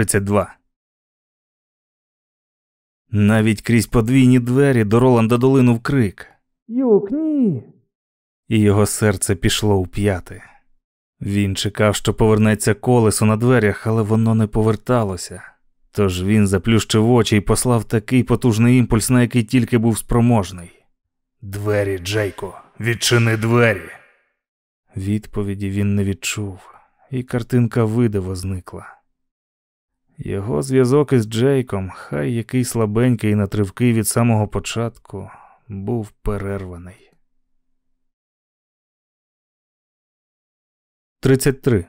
32. Навіть крізь подвійні двері до Роланда долинув крик Юк, ні. і його серце пішло у п'яти. Він чекав, що повернеться колесо на дверях, але воно не поверталося. Тож він заплющив очі і послав такий потужний імпульс, на який тільки був спроможний. Двері, Джейко, відчини двері. Відповіді він не відчув, і картинка видиво зникла. Його зв'язок із Джейком, хай який слабенький і натривкий від самого початку, був перерваний. 33.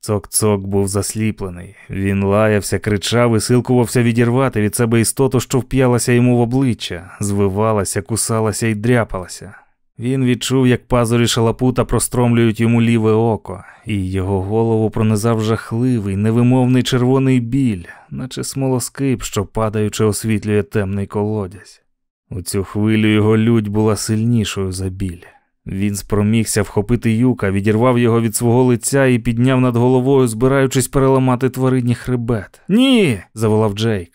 Цок-цок був засліплений. Він лаявся, кричав і силкувався відірвати від себе істоту, що вп'ялася йому в обличчя, звивалася, кусалася і дряпалася. Він відчув, як пазурі шалапута простромлюють йому ліве око, і його голову пронизав жахливий, невимовний червоний біль, наче смолоскип, що падаючи, освітлює темний колодязь. У цю хвилю його лють була сильнішою за біль. Він спромігся вхопити юка, відірвав його від свого лиця і підняв над головою, збираючись переламати тваринні хребет. Ні. заволав Джейк.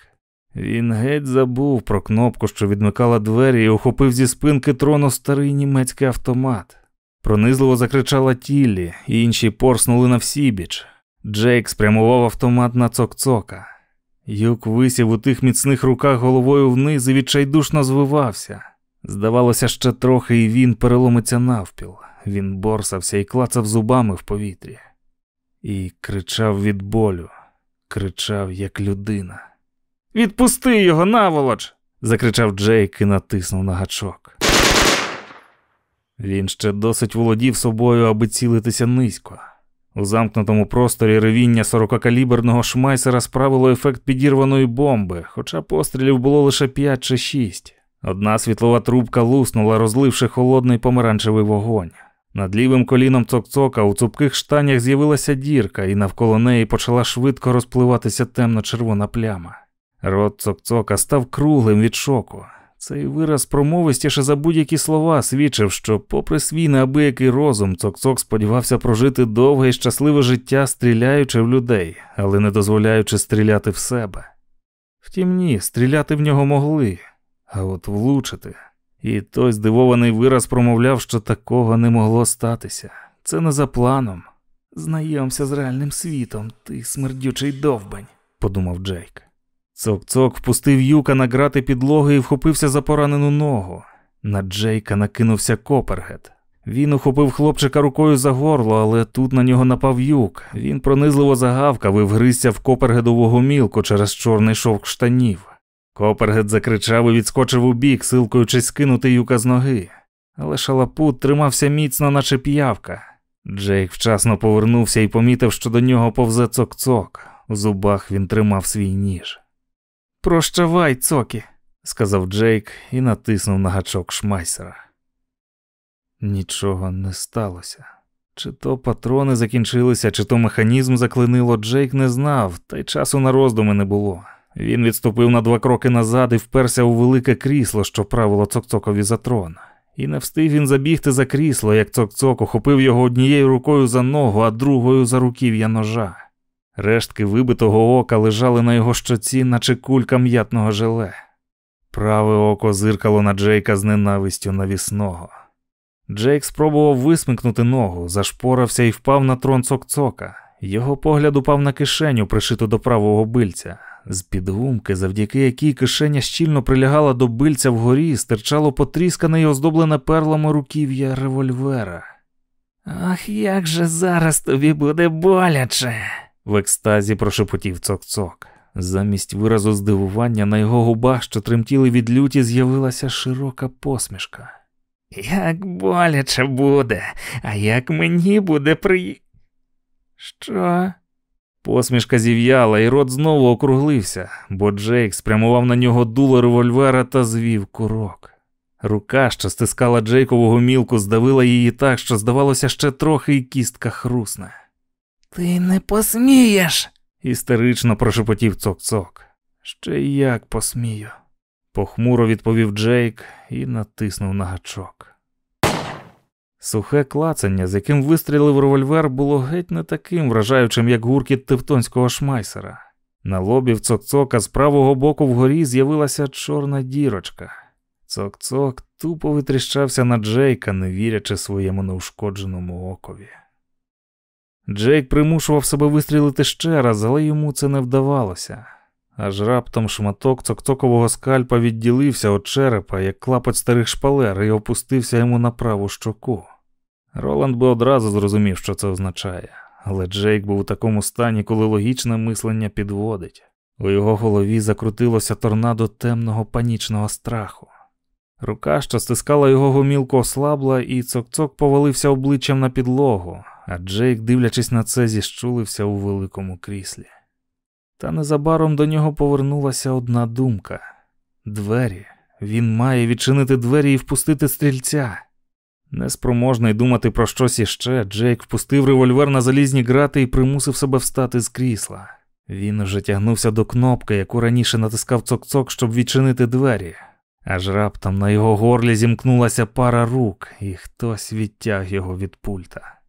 Він геть забув про кнопку, що відмикала двері, і охопив зі спинки трону старий німецький автомат. Пронизливо закричала Тіллі, інші порснули на всібіч. Джейк спрямував автомат на цок-цока. Юк висів у тих міцних руках головою вниз і відчайдушно звивався. Здавалося, ще трохи, і він переломиться навпіл. Він борсався і клацав зубами в повітрі. І кричав від болю, кричав як людина. Відпусти його, наволоч! закричав Джейк і натиснув на гачок. Він ще досить володів собою, аби цілитися низько. У замкнутому просторі ревіння сорокакаліберного шмайсера справило ефект підірваної бомби, хоча пострілів було лише п'ять чи шість. Одна світлова трубка луснула, розливши холодний помаранчевий вогонь. Над лівим коліном цок-цока у цупких штанях з'явилася дірка, і навколо неї почала швидко розпливатися темно-червона пляма. Рот цок-цока став круглим від шоку. Цей вираз промовистіше за будь-які слова свідчив, що, попри свій неабиякий розум, цок-цок сподівався прожити довге і щасливе життя, стріляючи в людей, але не дозволяючи стріляти в себе. Втім, ні, стріляти в нього могли, а от влучити. І той здивований вираз промовляв, що такого не могло статися. Це не за планом. Знайомся з реальним світом, ти смердючий довбень, подумав Джейк. Цок-цок впустив юка на грати підлоги і вхопився за поранену ногу. На Джейка накинувся Копергет. Він ухопив хлопчика рукою за горло, але тут на нього напав юк. Він пронизливо загавкав і вгризся в Копергедову гомілку через чорний шовк штанів. Копергет закричав і відскочив у бік, силкуючись скинути юка з ноги. Але шалапут тримався міцно, наче п'явка. Джейк вчасно повернувся і помітив, що до нього повзе цок-цок. У зубах він тримав свій ніж. Прощавай, цокі, сказав Джейк і натиснув на гачок шмайсера. Нічого не сталося. Чи то патрони закінчилися, чи то механізм заклинило, Джейк не знав, та й часу на роздуми не було. Він відступив на два кроки назад і вперся у велике крісло, що правило цокцокові за трон. І не встиг він забігти за крісло, як цокцок охопив його однією рукою за ногу, а другою за руків'я ножа. Рештки вибитого ока лежали на його щоці, наче кулька м'ятного желе. Праве око зиркало на Джейка з ненавистю навісного. Джейк спробував висмикнути ногу, зашпорався і впав на трон цок-цока. Його погляд упав на кишеню, пришиту до правого бильця. З під гумки, завдяки якій кишеня щільно прилягала до бильця вгорі, стирчало потріскане і оздоблене перлами руків'я револьвера. Ах, як же зараз тобі буде боляче, в екстазі прошепотів цок-цок. Замість виразу здивування на його губах, що тремтіли від люті, з'явилася широка посмішка. Як боляче буде, а як мені буде при. Що? Посмішка зів'яла, і рот знову округлився, бо Джейк спрямував на нього дуло револьвера та звів курок. Рука, що стискала Джейкову гомілку, здавила її так, що здавалося ще трохи, і кістка хрусне. Ти не посмієш, істерично прошепотів цок-цок. Ще як посмію, похмуро відповів Джейк і натиснув на гачок. Сухе клацання, з яким вистрілив револьвер, було геть не таким вражаючим, як гуркіт тевтонського шмайсера. На лобі в цок-цока з правого боку вгорі з'явилася чорна дірочка. Цок-цок тупо витріщався на Джейка, не вірячи своєму неушкодженому окові. Джейк примушував себе вистрілити ще раз, але йому це не вдавалося. Аж раптом шматок цокцокового скальпа відділився від черепа, як клапоть старих шпалер, і опустився йому на праву щоку. Роланд би одразу зрозумів, що це означає, але Джейк був у такому стані, коли логічне мислення підводить. У його голові закрутилося торнадо темного панічного страху. Рука, що стискала його гомілку, ослабла, і цок-цок повалився обличчям на підлогу, а Джейк, дивлячись на це, зіщулився у великому кріслі. Та незабаром до нього повернулася одна думка двері. Він має відчинити двері і впустити стрільця. Неспроможний думати про щось іще, Джейк впустив револьвер на залізні грати і примусив себе встати з крісла. Він уже тягнувся до кнопки, яку раніше натискав цок-цок, щоб відчинити двері. Аж раптом на його горлі зімкнулася пара рук, і хтось відтяг його від пульта.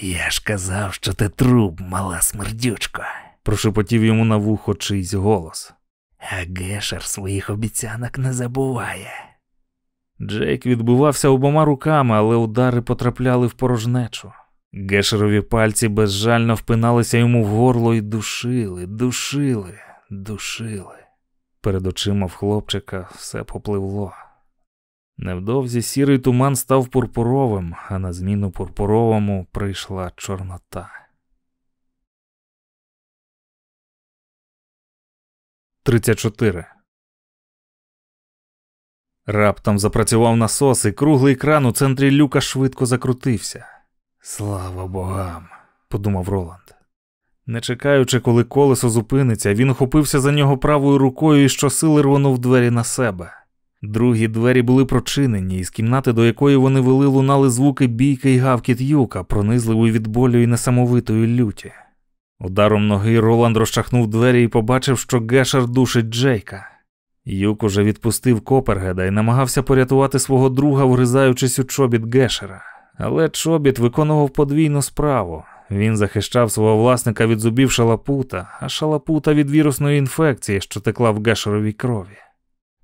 Я ж казав, що ти труп, мала смердючко, прошепотів йому на вухо чийсь голос. А Гешер своїх обіцянок не забуває. Джейк відбивався обома руками, але удари потрапляли в порожнечу. Гешерові пальці безжально впиналися йому в горло і душили, душили, душили. Перед очима в хлопчика все попливло. Невдовзі сірий туман став пурпуровим, а на зміну пурпуровому прийшла чорнота. 34. Раптом запрацював насос, і круглий кран у центрі люка швидко закрутився. Слава богам, подумав Роланд. Не чекаючи, коли колесо зупиниться, він ухопився за нього правою рукою і щосили рвонув двері на себе. Другі двері були прочинені, і з кімнати, до якої вони вели, лунали звуки бійки й гавкіт юка, пронизливої від болю і несамовитої люті. Ударом ноги Роланд розчахнув двері і побачив, що Гешер душить Джейка. Юк уже відпустив Копергеда і намагався порятувати свого друга, вгризаючись у чобіт Гешера. Але чобіт виконував подвійну справу. Він захищав свого власника від зубів шалапута, а шалапута від вірусної інфекції, що текла в Гешеровій крові.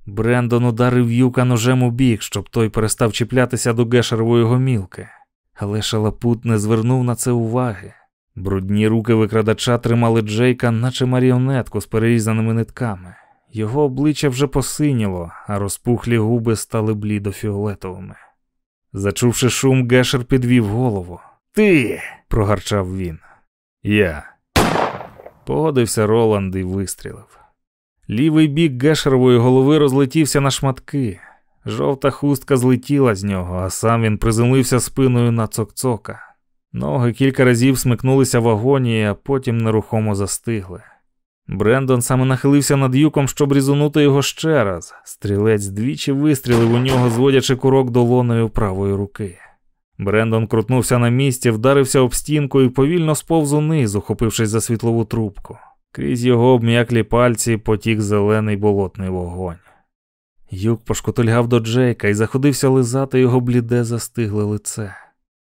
Брендон ударив юка ножем у бік, щоб той перестав чіплятися до Гешерової гомілки. Але шалапут не звернув на це уваги. Брудні руки викрадача тримали Джейка, наче маріонетку з перерізаними нитками. Його обличчя вже посиніло, а розпухлі губи стали блідо-фіолетовими. Зачувши шум, Гешер підвів голову. Ти. прогарчав він. Я. Погодився Роланд і вистрілив. Лівий бік Гешерової голови розлетівся на шматки. Жовта хустка злетіла з нього, а сам він приземлився спиною на цокцока. Ноги кілька разів смикнулися в агонії, а потім нерухомо застигли. Брендон саме нахилився над юком, щоб різунути його ще раз. Стрілець двічі вистрілив у нього, зводячи курок долоною правої руки. Брендон крутнувся на місці, вдарився об стінку і повільно сповз униз, ухопившись за світлову трубку. Крізь його обм'яклі пальці потік зелений болотний вогонь. Юк пошкотульгав до Джейка і заходився лизати його бліде, застигле лице.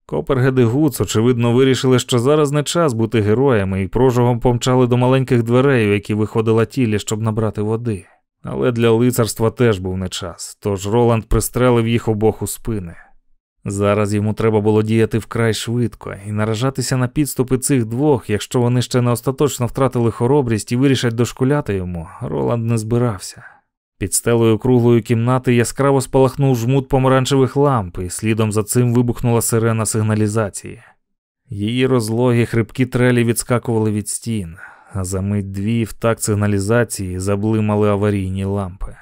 Копергед і Гуц, очевидно, вирішили, що зараз не час бути героями, і прожогом помчали до маленьких дверей, у які виходила тілі, щоб набрати води. Але для лицарства теж був не час, тож Роланд пристрелив їх обох у спини. Зараз йому треба було діяти вкрай швидко і наражатися на підступи цих двох, якщо вони ще не остаточно втратили хоробрість і вирішать дошкуляти йому, Роланд не збирався. Під стелею круглої кімнати яскраво спалахнув жмут помаранчевих ламп, і слідом за цим вибухнула сирена сигналізації. Її розлогі хрипкі трелі відскакували від стін, а за мить дві в такт сигналізації заблимали аварійні лампи.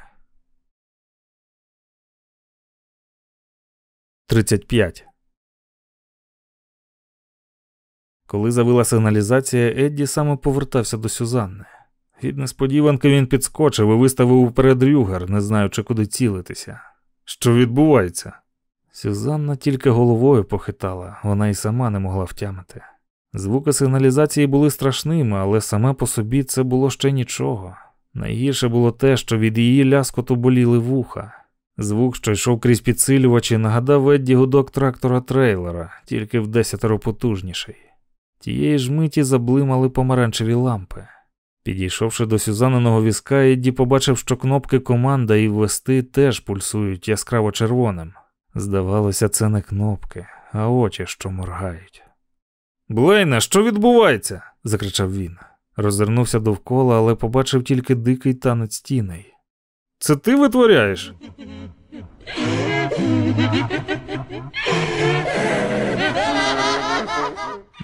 35. Коли завила сигналізація, Едді саме повертався до Сюзанни. Від несподіванки він підскочив і виставив уперед рюгер, не знаючи, куди цілитися. Що відбувається? Сюзанна тільки головою похитала, вона й сама не могла втямити. Звуки сигналізації були страшними, але саме по собі це було ще нічого. Найгірше було те, що від її ляскоту боліли вуха. Звук, що йшов крізь підсилювачі, нагадав Едді гудок трактора трейлера, тільки в десятеро потужніший. Тієї ж миті заблимали помаранчеві лампи. Підійшовши до Сюзаниного візка, Едді побачив, що кнопки команда і ввести теж пульсують яскраво червоним. Здавалося, це не кнопки, а очі, що моргають. Блейне, що відбувається? закричав він. Розвернувся довкола, але побачив тільки дикий танець тіней. Це ти витворяєш?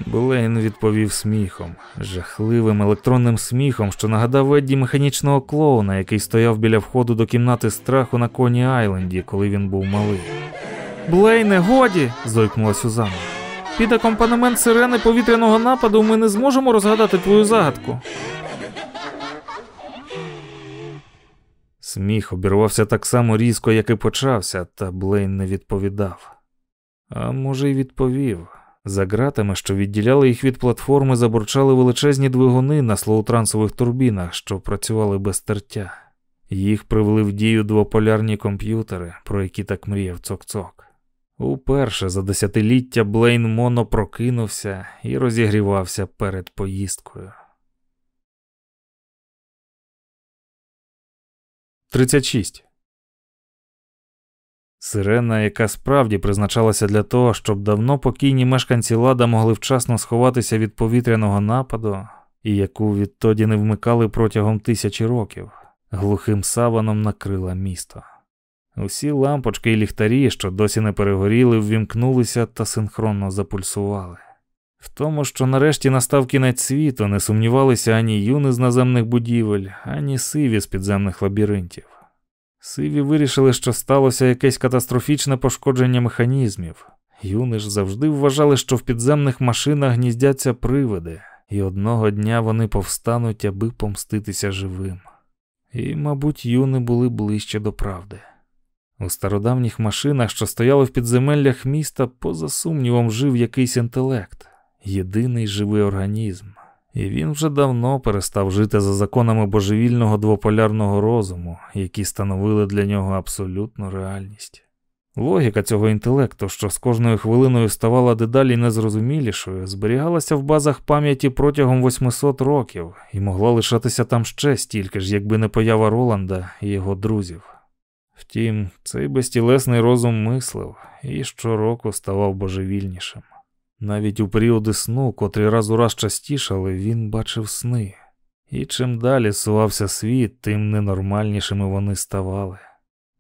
Блейн відповів сміхом, жахливим електронним сміхом, що нагадав Едді механічного клоуна, який стояв біля входу до кімнати страху на Коні Айленді, коли він був малий. Блейне, годі. зойкнула Сюзанна. Під акомпанемент сирени повітряного нападу ми не зможемо розгадати твою загадку. Сміх обірвався так само різко, як і почався, та Блейн не відповідав. А може, й відповів. За ґратами, що відділяли їх від платформи, забурчали величезні двигуни на слоутрансових турбінах, що працювали без тертя. Їх привели в дію двополярні комп'ютери, про які так мріяв цок-цок. Уперше за десятиліття Блейн Моно прокинувся і розігрівався перед поїздкою. 36. Сирена, яка справді призначалася для того, щоб давно покійні мешканці лада могли вчасно сховатися від повітряного нападу, і яку відтоді не вмикали протягом тисячі років, глухим саваном накрила місто. Усі лампочки і ліхтарі, що досі не перегоріли, ввімкнулися та синхронно запульсували. В тому, що нарешті настав кінець світу, не сумнівалися ані юни з наземних будівель, ані сиві з підземних лабіринтів. Сиві вирішили, що сталося якесь катастрофічне пошкодження механізмів. Юни ж завжди вважали, що в підземних машинах гніздяться привиди, і одного дня вони повстануть, аби помститися живим. І, мабуть, юни були ближче до правди. У стародавніх машинах, що стояли в підземеллях міста, поза сумнівом жив якийсь інтелект, єдиний живий організм, і він вже давно перестав жити за законами божевільного двополярного розуму, які становили для нього абсолютну реальність. Логіка цього інтелекту, що з кожною хвилиною ставала дедалі незрозумілішою, зберігалася в базах пам'яті протягом 800 років і могла лишатися там ще стільки ж, якби не поява Роланда і його друзів. Втім, цей безтілесний розум мислив і щороку ставав божевільнішим. Навіть у періоди сну, котрі раз у раз частішали, він бачив сни, і чим далі сувався світ, тим ненормальнішими вони ставали.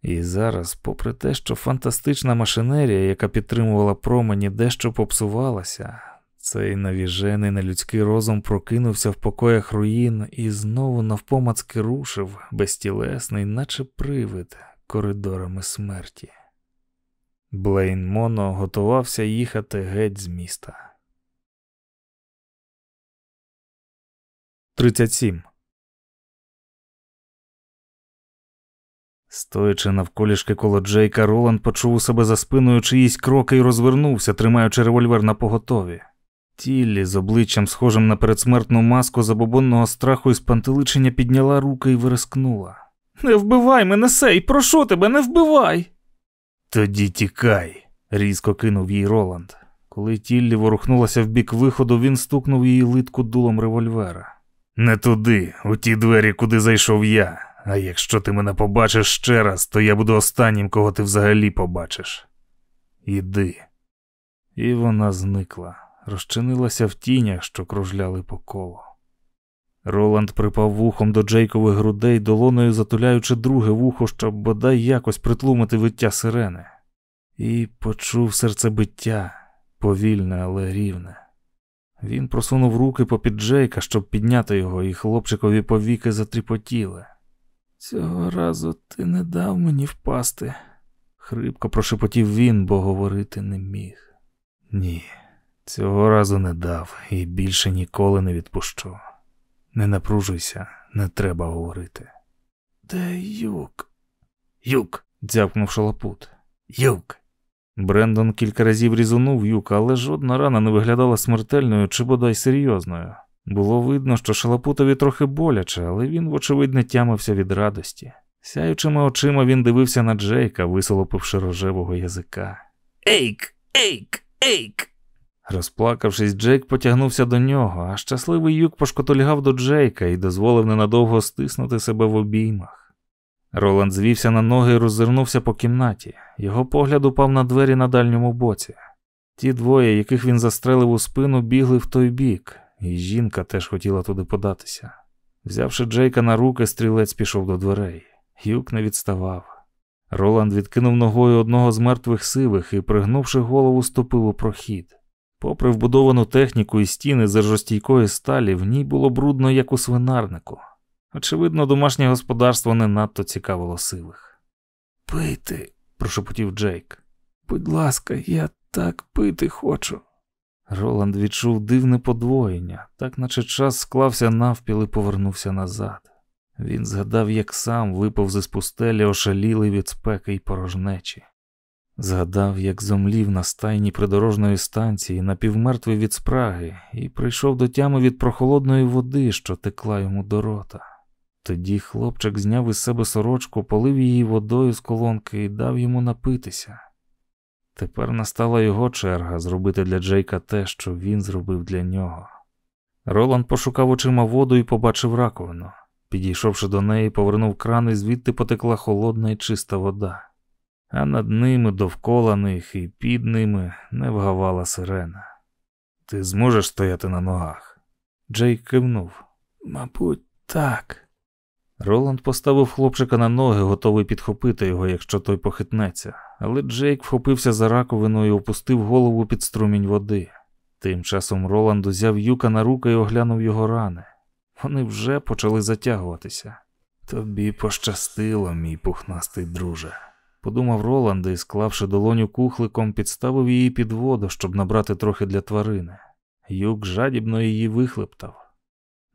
І зараз, попри те, що фантастична машинерія, яка підтримувала промені, дещо попсувалася, цей навіжений нелюдський розум прокинувся в покоях руїн і знову навпомацки рушив, безтілесний, наче привид, коридорами смерті. Блейн Моно готувався їхати геть з міста. 37. Стоячи навколішки коло Джейка, Роланд почув у себе за спиною чиїсь кроки і розвернувся, тримаючи револьвер напоготові. Тіллі з обличчям, схожим на передсмертну маску забобонного страху і спантеличення, підняла руки і вереснула. Не вбивай мене, сей, прошу тебе, не вбивай. Тоді тікай, різко кинув їй Роланд. Коли Тіллі ворухнулася в бік виходу, він стукнув її в литку дулом револьвера. Не туди, у ті двері, куди зайшов я. А якщо ти мене побачиш ще раз, то я буду останнім, кого ти взагалі побачиш. Іди. І вона зникла, розчинилася в тінях, що кружляли по колу. Роланд припав вухом до Джейкових грудей, долоною затуляючи друге вухо, щоб бодай якось притлумити виття сирени, і почув серцебиття повільне, але рівне. Він просунув руки попід Джейка, щоб підняти його, і хлопчикові повіки затріпотіли. Цього разу ти не дав мені впасти, хрипко прошепотів він, бо говорити не міг. Ні, цього разу не дав і більше ніколи не відпущу. Не напружуйся, не треба говорити. Де юк? Юк. дзявкнув шалапут. Юк. Брендон кілька разів різунув юка, але жодна рана не виглядала смертельною чи бодай серйозною. Було видно, що шалапутові трохи боляче, але він, вочевидь, не тямився від радості. Сяючими очима він дивився на Джейка, висолопивши рожевого язика. Ейк, ейк, ейк. Розплакавшись, Джейк потягнувся до нього, а щасливий юк пошкотольгав до Джейка і дозволив ненадовго стиснути себе в обіймах. Роланд звівся на ноги і роззирнувся по кімнаті. Його погляд упав на двері на дальньому боці. Ті двоє, яких він застрелив у спину, бігли в той бік, і жінка теж хотіла туди податися. Взявши Джейка на руки, стрілець пішов до дверей. Юк не відставав. Роланд відкинув ногою одного з мертвих сивих і, пригнувши голову, ступив у прохід. Попри вбудовану техніку і стіни з жорстійкої сталі, в ній було брудно, як у свинарнику. Очевидно, домашнє господарство не надто цікавило сивих. Пити, прошепотів Джейк. Будь ласка, я так пити хочу. Роланд відчув дивне подвоєння, так наче час склався навпіл і повернувся назад. Він згадав, як сам випав зі спустелі, ошалілий від спеки й порожнечі. Згадав, як зомлів на стайні придорожної станції, напівмертвий від спраги, і прийшов до тями від прохолодної води, що текла йому до рота. Тоді хлопчик зняв із себе сорочку, полив її водою з колонки і дав йому напитися. Тепер настала його черга зробити для Джейка те, що він зробив для нього. Роланд пошукав очима воду і побачив раковину. Підійшовши до неї, повернув кран і звідти потекла холодна і чиста вода, а над ними, довкола них і під ними не вгавала сирена. Ти зможеш стояти на ногах? Джейк кивнув. Мабуть, так. Роланд поставив хлопчика на ноги, готовий підхопити його, якщо той похитнеться, але Джейк вхопився за раковину і опустив голову під струмінь води. Тим часом Роланд узяв юка на руки і оглянув його рани. Вони вже почали затягуватися. Тобі пощастило, мій пухнастий друже, подумав Роланд і, склавши долоню кухликом, підставив її під воду, щоб набрати трохи для тварини. Юк жадібно її вихлептав.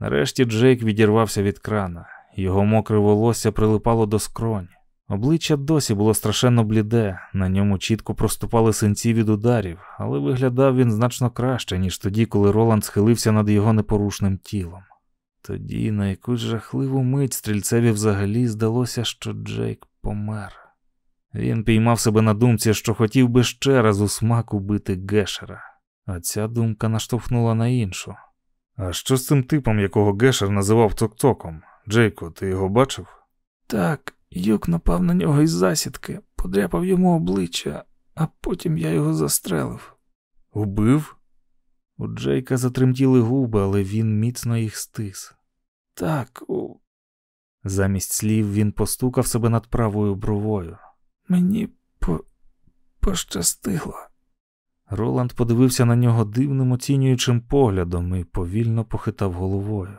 Нарешті Джейк відірвався від крана. Його мокре волосся прилипало до скронь. Обличчя досі було страшенно бліде, на ньому чітко проступали синці від ударів, але виглядав він значно краще, ніж тоді, коли Роланд схилився над його непорушним тілом. Тоді на якусь жахливу мить стрільцеві взагалі здалося, що Джейк помер. Він піймав себе на думці, що хотів би ще раз у смак убити Гешера, а ця думка наштовхнула на іншу. А що з цим типом, якого Гешер називав Ток-Током? Джейко, ти його бачив? Так, юк напав на нього із засідки, подряпав йому обличчя, а потім я його застрелив. Убив? У Джейка затремтіли губи, але він міцно їх стис. Так, у... замість слів він постукав себе над правою бровою. Мені по... пощастило. Роланд подивився на нього дивним оцінюючим поглядом і повільно похитав головою.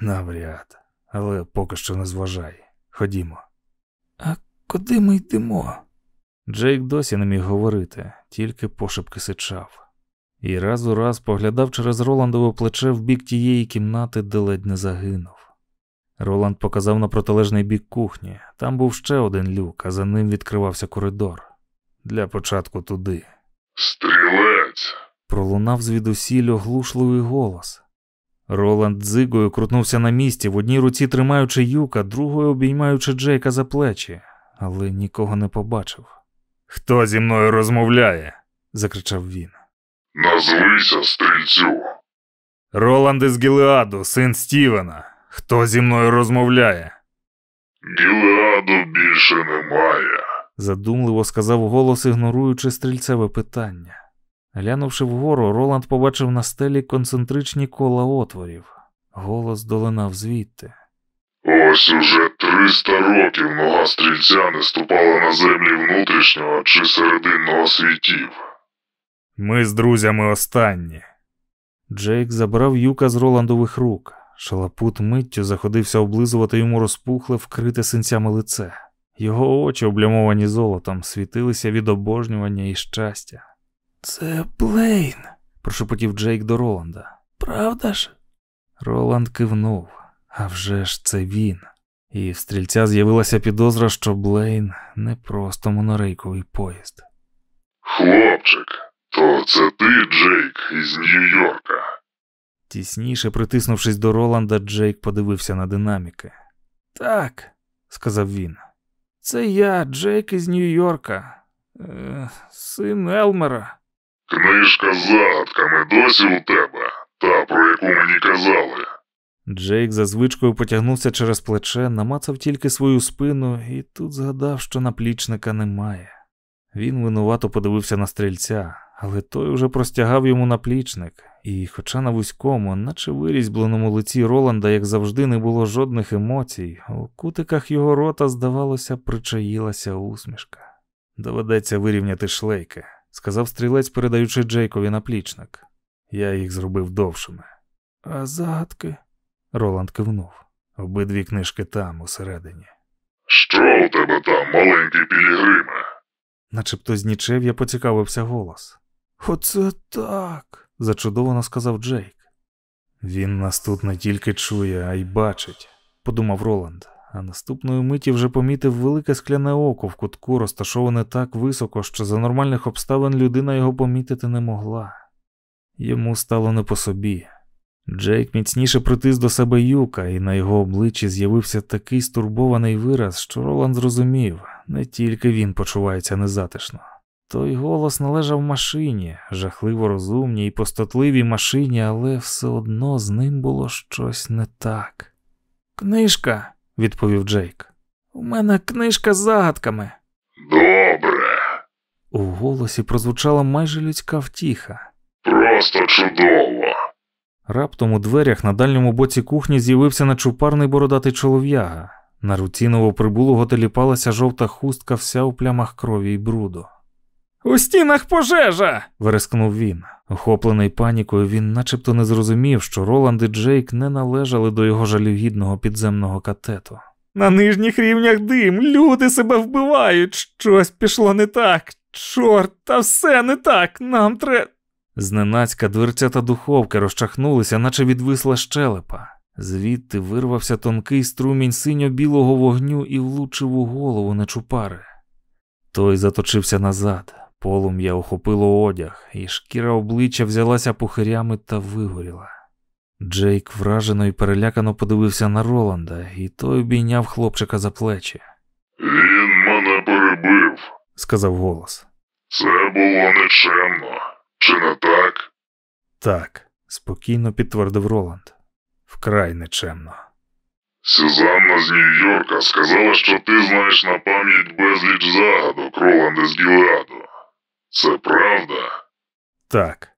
Навряд, але поки що не зважай. Ходімо. А куди ми йдемо? Джейк досі не міг говорити, тільки пошепки сичав і раз у раз поглядав через Роландове плече в бік тієї кімнати, де ледь не загинув. Роланд показав на протилежний бік кухні. Там був ще один люк, а за ним відкривався коридор. Для початку туди. Стрілець. Пролунав звідусіль оглушливий голос. Роланд дзигою крутнувся на місці, в одній руці тримаючи юка, другою обіймаючи Джейка за плечі, але нікого не побачив. Хто зі мною розмовляє? закричав він. Назвися стрільцю. Роланд із Гілеаду, син Стівена. Хто зі мною розмовляє? Гілеаду більше немає. задумливо сказав голос, ігноруючи стрільцеве питання. Глянувши вгору, Роланд побачив на стелі концентричні кола отворів. Голос долинав звідти. Ось уже 300 років нога стрільця не ступала на землі внутрішнього чи серединного світів. Ми з друзями останні. Джейк забрав юка з Роландових рук. Шалапут миттю заходився облизувати йому розпухле, вкрите синцями лице. Його очі, облямовані золотом, світилися від обожнювання і щастя. Це Блейн, прошепотів Джейк до Роланда. Правда ж? Роланд кивнув. А вже ж це він. І в стрільця з'явилася підозра, що Блейн не просто монорейковий поїзд. Хлопчик, то це ти, Джейк, із Нью-Йорка. Тісніше притиснувшись до Роланда, Джейк подивився на динаміки. Так, сказав він. Це я, Джейк із Нью-Йорка, е, син Елмера. Книжка з загадками досі у тебе, та про яку мені казали. Джейк за звичкою потягнувся через плече, намацав тільки свою спину і тут згадав, що наплічника немає. Він винувато подивився на стрільця, але той уже простягав йому наплічник, і, хоча на вузькому, наче вирізьбленому лиці Роланда, як завжди, не було жодних емоцій, у кутиках його рота, здавалося, причаїлася усмішка. Доведеться вирівняти шлейки, сказав стрілець, передаючи Джейкові наплічник. Я їх зробив довшими. А загадки? Роланд кивнув. Обидві книжки там, усередині. Що у тебе там, маленький пілігриме? Начебто з нічев'я поцікавився голос. Оце так, зачудовано сказав Джейк. Він нас тут не тільки чує, а й бачить, подумав Роланд, а наступної миті вже помітив велике скляне око в кутку, розташоване так високо, що за нормальних обставин людина його помітити не могла. Йому стало не по собі. Джейк міцніше притис до себе юка, і на його обличчі з'явився такий стурбований вираз, що Роланд зрозумів, не тільки він почувається незатишно. Той голос належав машині, жахливо розумній і постатливій машині, але все одно з ним було щось не так. Книжка, відповів Джейк. У мене книжка з загадками. Добре, У голосі прозвучала майже людська втіха. просто чудово. Раптом у дверях на дальньому боці кухні з'явився нечупарний бородатий чолов'яга. На руці новоприбулого теліпалася жовта хустка, вся у плямах крові й бруду. У стінах пожежа. верескнув він. Охоплений панікою, він начебто не зрозумів, що Роланд і Джейк не належали до його жалюгідного підземного катету. На нижніх рівнях дим, люди себе вбивають, щось пішло не так. Чорт, та все не так. Нам треба. Зненацька дверцята духовки розчахнулися, наче відвисла щелепа. Звідти вирвався тонкий струмінь синьо-білого вогню і влучив у голову нечупари. Той заточився назад, полум'я охопило одяг, і шкіра обличчя взялася пухирями та вигоріла. Джейк вражено і перелякано подивився на Роланда, і той обійняв хлопчика за плечі, Він мене перебив. сказав голос. Це було нечемно. Чи не так? Так, спокійно підтвердив Роланд. Вкрай нечемно. Сюзанна з Нью-Йорка сказала, що ти знаєш на пам'ять безліч загадок Роланда з Гілеаду. Це правда? Так.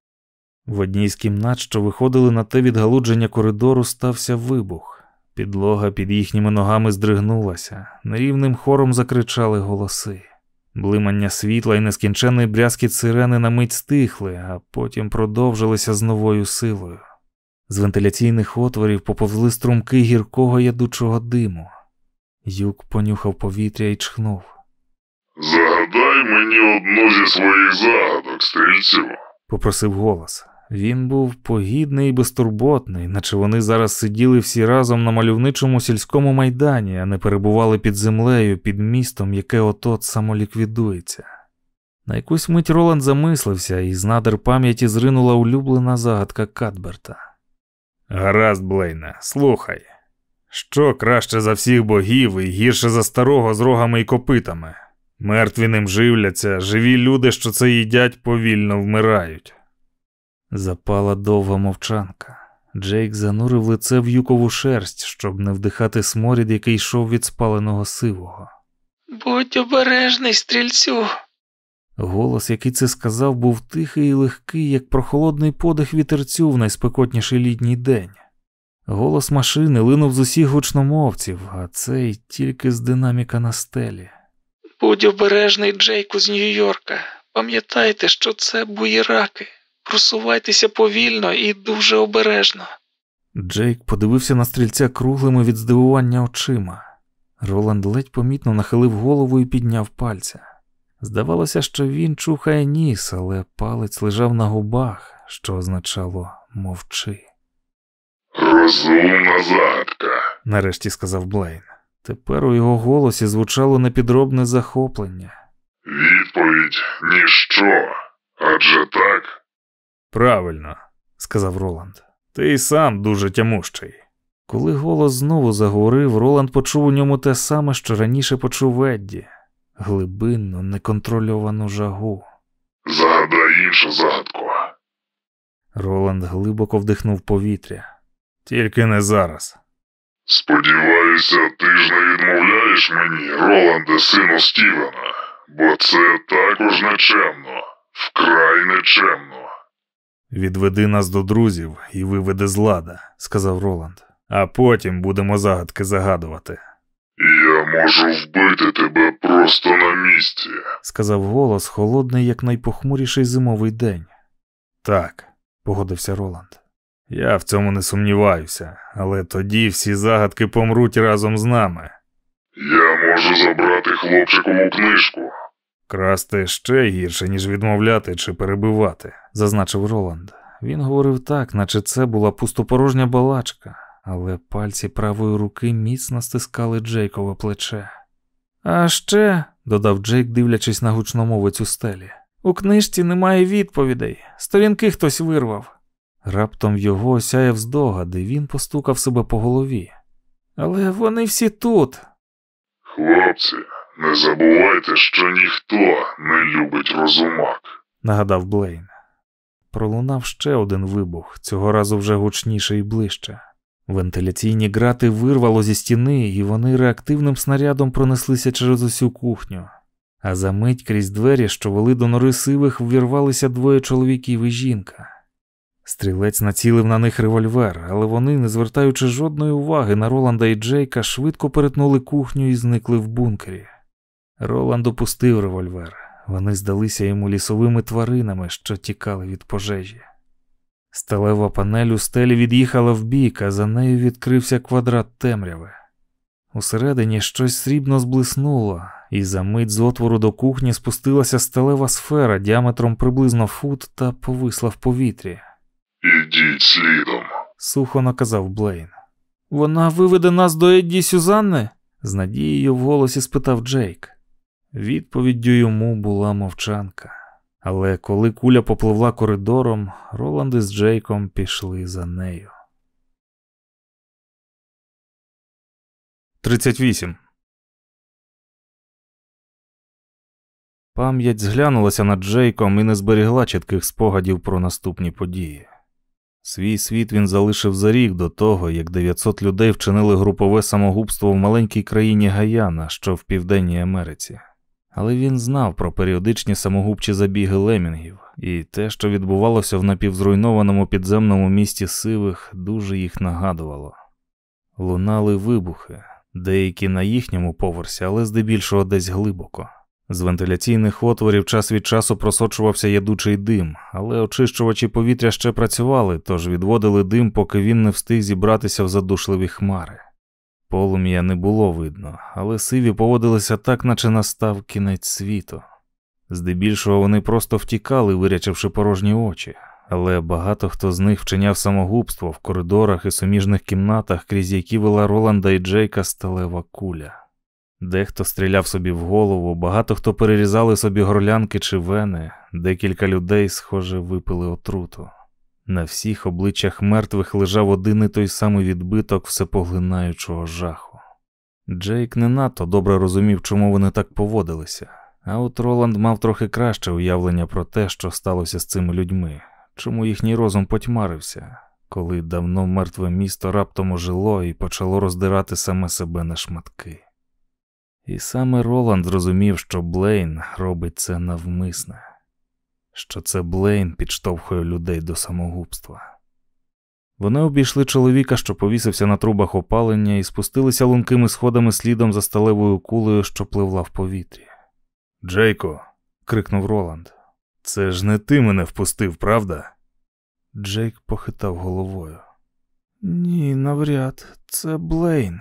В одній з кімнат, що виходили на те відгалудження коридору, стався вибух. Підлога під їхніми ногами здригнулася, нерівним хором закричали голоси. Блимання світла і нескінченний брязкіт сирени на мить стихли, а потім продовжилися з новою силою. З вентиляційних отворів поповзли струмки гіркого ядучого диму. Юк понюхав повітря і чхнув. Загадай мені одну зі своїх загадок, стрільцю. попросив голос. Він був погідний і безтурботний, наче вони зараз сиділи всі разом на мальовничому сільському майдані, а не перебували під землею, під містом, яке отот самоліквідується. На якусь мить Роланд замислився, і з надр пам'яті зринула улюблена загадка Кадберта. Гаразд, Блейне, слухай. Що краще за всіх богів і гірше за старого з рогами і копитами? Мертві ним живляться, живі люди, що це їдять, повільно вмирають. Запала довга мовчанка. Джейк занурив лице в юкову шерсть, щоб не вдихати сморід, який йшов від спаленого сивого. Будь обережний, стрільцю. Голос, який це сказав, був тихий і легкий, як прохолодний подих вітерцю в найспекотніший літній день. Голос машини линув з усіх гучномовців, а цей тільки з динаміка на стелі. Будь обережний, Джейку з Нью-Йорка. Пам'ятайте, що це буєраки. Просувайтеся повільно і дуже обережно. Джейк подивився на стрільця круглими від здивування очима. Роланд ледь помітно нахилив голову і підняв пальця. Здавалося, що він чухає ніс, але палець лежав на губах, що означало мовчи. Розумна загадка. Нарешті сказав Блейн. Тепер у його голосі звучало непідробне захоплення. Відповідь ніщо. Адже так. Правильно, сказав Роланд. Ти й сам дуже тямущий. Коли голос знову заговорив, Роланд почув у ньому те саме, що раніше почув Едді глибинну, неконтрольовану жагу. Загадай іншу загадку. Роланд глибоко вдихнув повітря. Тільки не зараз. Сподіваюся, ти ж не відмовляєш мені, Роланде, сину Стівена, бо це також нечемно, вкрай нечемно. Відведи нас до друзів і виведи з лада, сказав Роланд. А потім будемо загадки загадувати, Я можу вбити тебе просто на місці. сказав голос, холодний, як найпохмуріший зимовий день. Так, погодився Роланд. Я в цьому не сумніваюся, але тоді всі загадки помруть разом з нами. Я можу забрати хлопчикову книжку. Красти ще гірше, ніж відмовляти чи перебивати, зазначив Роланд. Він говорив так, наче це була пустопорожня балачка, але пальці правої руки міцно стискали Джейкове плече. А ще, додав Джейк, дивлячись на гучномовець у стелі, у книжці немає відповідей, сторінки хтось вирвав. Раптом його осяяв здогад, і він постукав себе по голові. Але вони всі тут. Хлопці, не забувайте, що ніхто не любить розумак. нагадав Блейн. Пролунав ще один вибух, цього разу вже гучніше і ближче. Вентиляційні грати вирвало зі стіни, і вони реактивним снарядом пронеслися через усю кухню. А за мить крізь двері, що вели до нори сивих, ввірвалися двоє чоловіків і жінка. Стрілець націлив на них револьвер, але вони, не звертаючи жодної уваги на Роланда і Джейка, швидко перетнули кухню і зникли в бункері. Роланд опустив револьвер. Вони здалися йому лісовими тваринами, що тікали від пожежі. Сталева панель у стелі від'їхала вбік, а за нею відкрився квадрат темряви. Усередині щось срібно зблиснуло, і за мить з отвору до кухні спустилася сталева сфера діаметром приблизно фут та повисла в повітрі. Ідіть слідом. Сухо наказав Блейн. Вона виведе нас до Едді Сюзанни? з надією в голосі спитав Джейк. Відповіддю йому була мовчанка. Але коли куля попливла коридором, Роланд із Джейком пішли за нею. 38. Пам'ять зглянулася над Джейком і не зберігла чітких спогадів про наступні події. Свій світ він залишив за рік до того, як 900 людей вчинили групове самогубство в маленькій країні Гаяна, що в Південній Америці. Але він знав про періодичні самогубчі забіги лемінгів, і те, що відбувалося в напівзруйнованому підземному місті сивих, дуже їх нагадувало. Лунали вибухи, деякі на їхньому поверсі, але здебільшого десь глибоко. З вентиляційних отворів час від часу просочувався ядучий дим, але очищувачі повітря ще працювали, тож відводили дим, поки він не встиг зібратися в задушливі хмари. Полум'я не було видно, але сиві поводилися так, наче настав кінець світу. Здебільшого вони просто втікали, вирячивши порожні очі, але багато хто з них вчиняв самогубство в коридорах і суміжних кімнатах, крізь які вела Роланда і Джейка сталева куля. Дехто стріляв собі в голову, багато хто перерізали собі горлянки чи вени, декілька людей, схоже, випили отруту. На всіх обличчях мертвих лежав один і той самий відбиток всепоглинаючого жаху. Джейк не надто добре розумів, чому вони так поводилися, а от Роланд мав трохи краще уявлення про те, що сталося з цими людьми, чому їхній розум потьмарився, коли давно мертве місто раптом ожило і почало роздирати саме себе на шматки. І саме Роланд зрозумів, що Блейн робить це навмисне, що це Блейн підштовхує людей до самогубства. Вони обійшли чоловіка, що повісився на трубах опалення, і спустилися лункими сходами слідом за сталевою кулею, що пливла в повітрі. Джейко, крикнув Роланд, це ж не ти мене впустив, правда? Джейк похитав головою. Ні, навряд, це Блейн.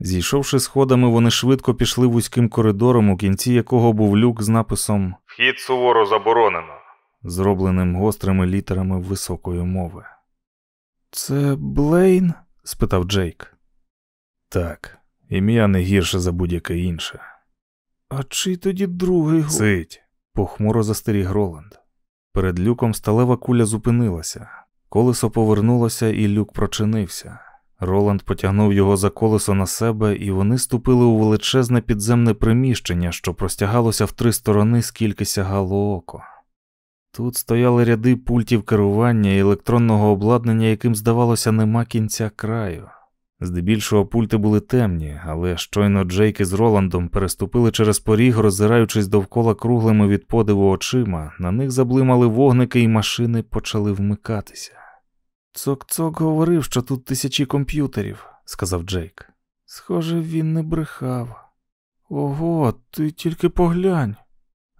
Зійшовши сходами, вони швидко пішли вузьким коридором, у кінці якого був люк з написом Вхід суворо заборонено, зробленим гострими літерами високої мови. Це Блейн? спитав Джейк. Так, ім'я не гірше за будь-яке інше. А чи тоді другий го... Сить, похмуро застеріг Роланд. Перед люком сталева куля зупинилася, колесо повернулося, і люк прочинився. Роланд потягнув його за колесо на себе, і вони ступили у величезне підземне приміщення, що простягалося в три сторони, скільки сягало око. Тут стояли ряди пультів керування і електронного обладнання, яким, здавалося, нема кінця краю. Здебільшого пульти були темні, але щойно Джейк із Роландом переступили через поріг, роззираючись довкола круглими від подиву очима, на них заблимали вогники і машини почали вмикатися. Цок-цок говорив, що тут тисячі комп'ютерів, сказав Джейк. Схоже, він не брехав. Ого, ти тільки поглянь.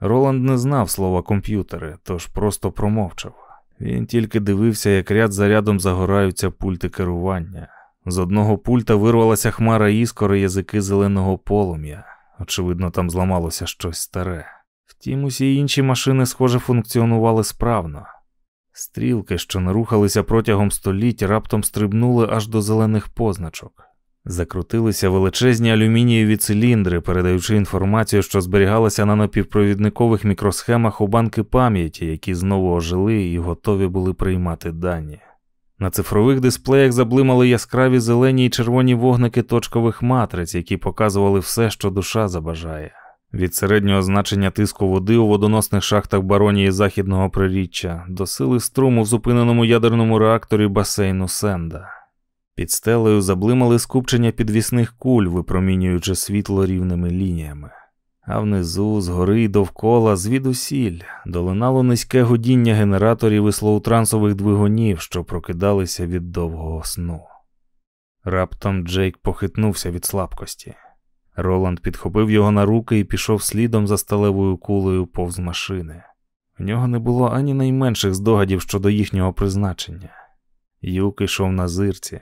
Роланд не знав слова комп'ютери, тож просто промовчав. Він тільки дивився, як ряд за рядом загораються пульти керування. З одного пульта вирвалася хмара іскори язики зеленого полум'я. Очевидно, там зламалося щось старе. Втім, усі інші машини, схоже, функціонували справно. Стрілки, що не рухалися протягом століть, раптом стрибнули аж до зелених позначок. Закрутилися величезні алюмінієві циліндри, передаючи інформацію, що зберігалася на напівпровідникових мікросхемах у банки пам'яті, які знову ожили і готові були приймати дані. На цифрових дисплеях заблимали яскраві зелені й червоні вогники точкових матриць, які показували все, що душа забажає. Від середнього значення тиску води у водоносних шахтах баронії західного приріччя до сили струму в зупиненому ядерному реакторі басейну Сенда. Під стелею заблимали скупчення підвісних куль, випромінюючи світло рівними лініями. А внизу, згори й довкола, звідусіль, долинало низьке годіння генераторів і слоутрансових двигунів, що прокидалися від довгого сну. Раптом Джейк похитнувся від слабкості. Роланд підхопив його на руки і пішов слідом за сталевою кулею повз машини. В нього не було ані найменших здогадів щодо їхнього призначення. Юк ішов на зирці.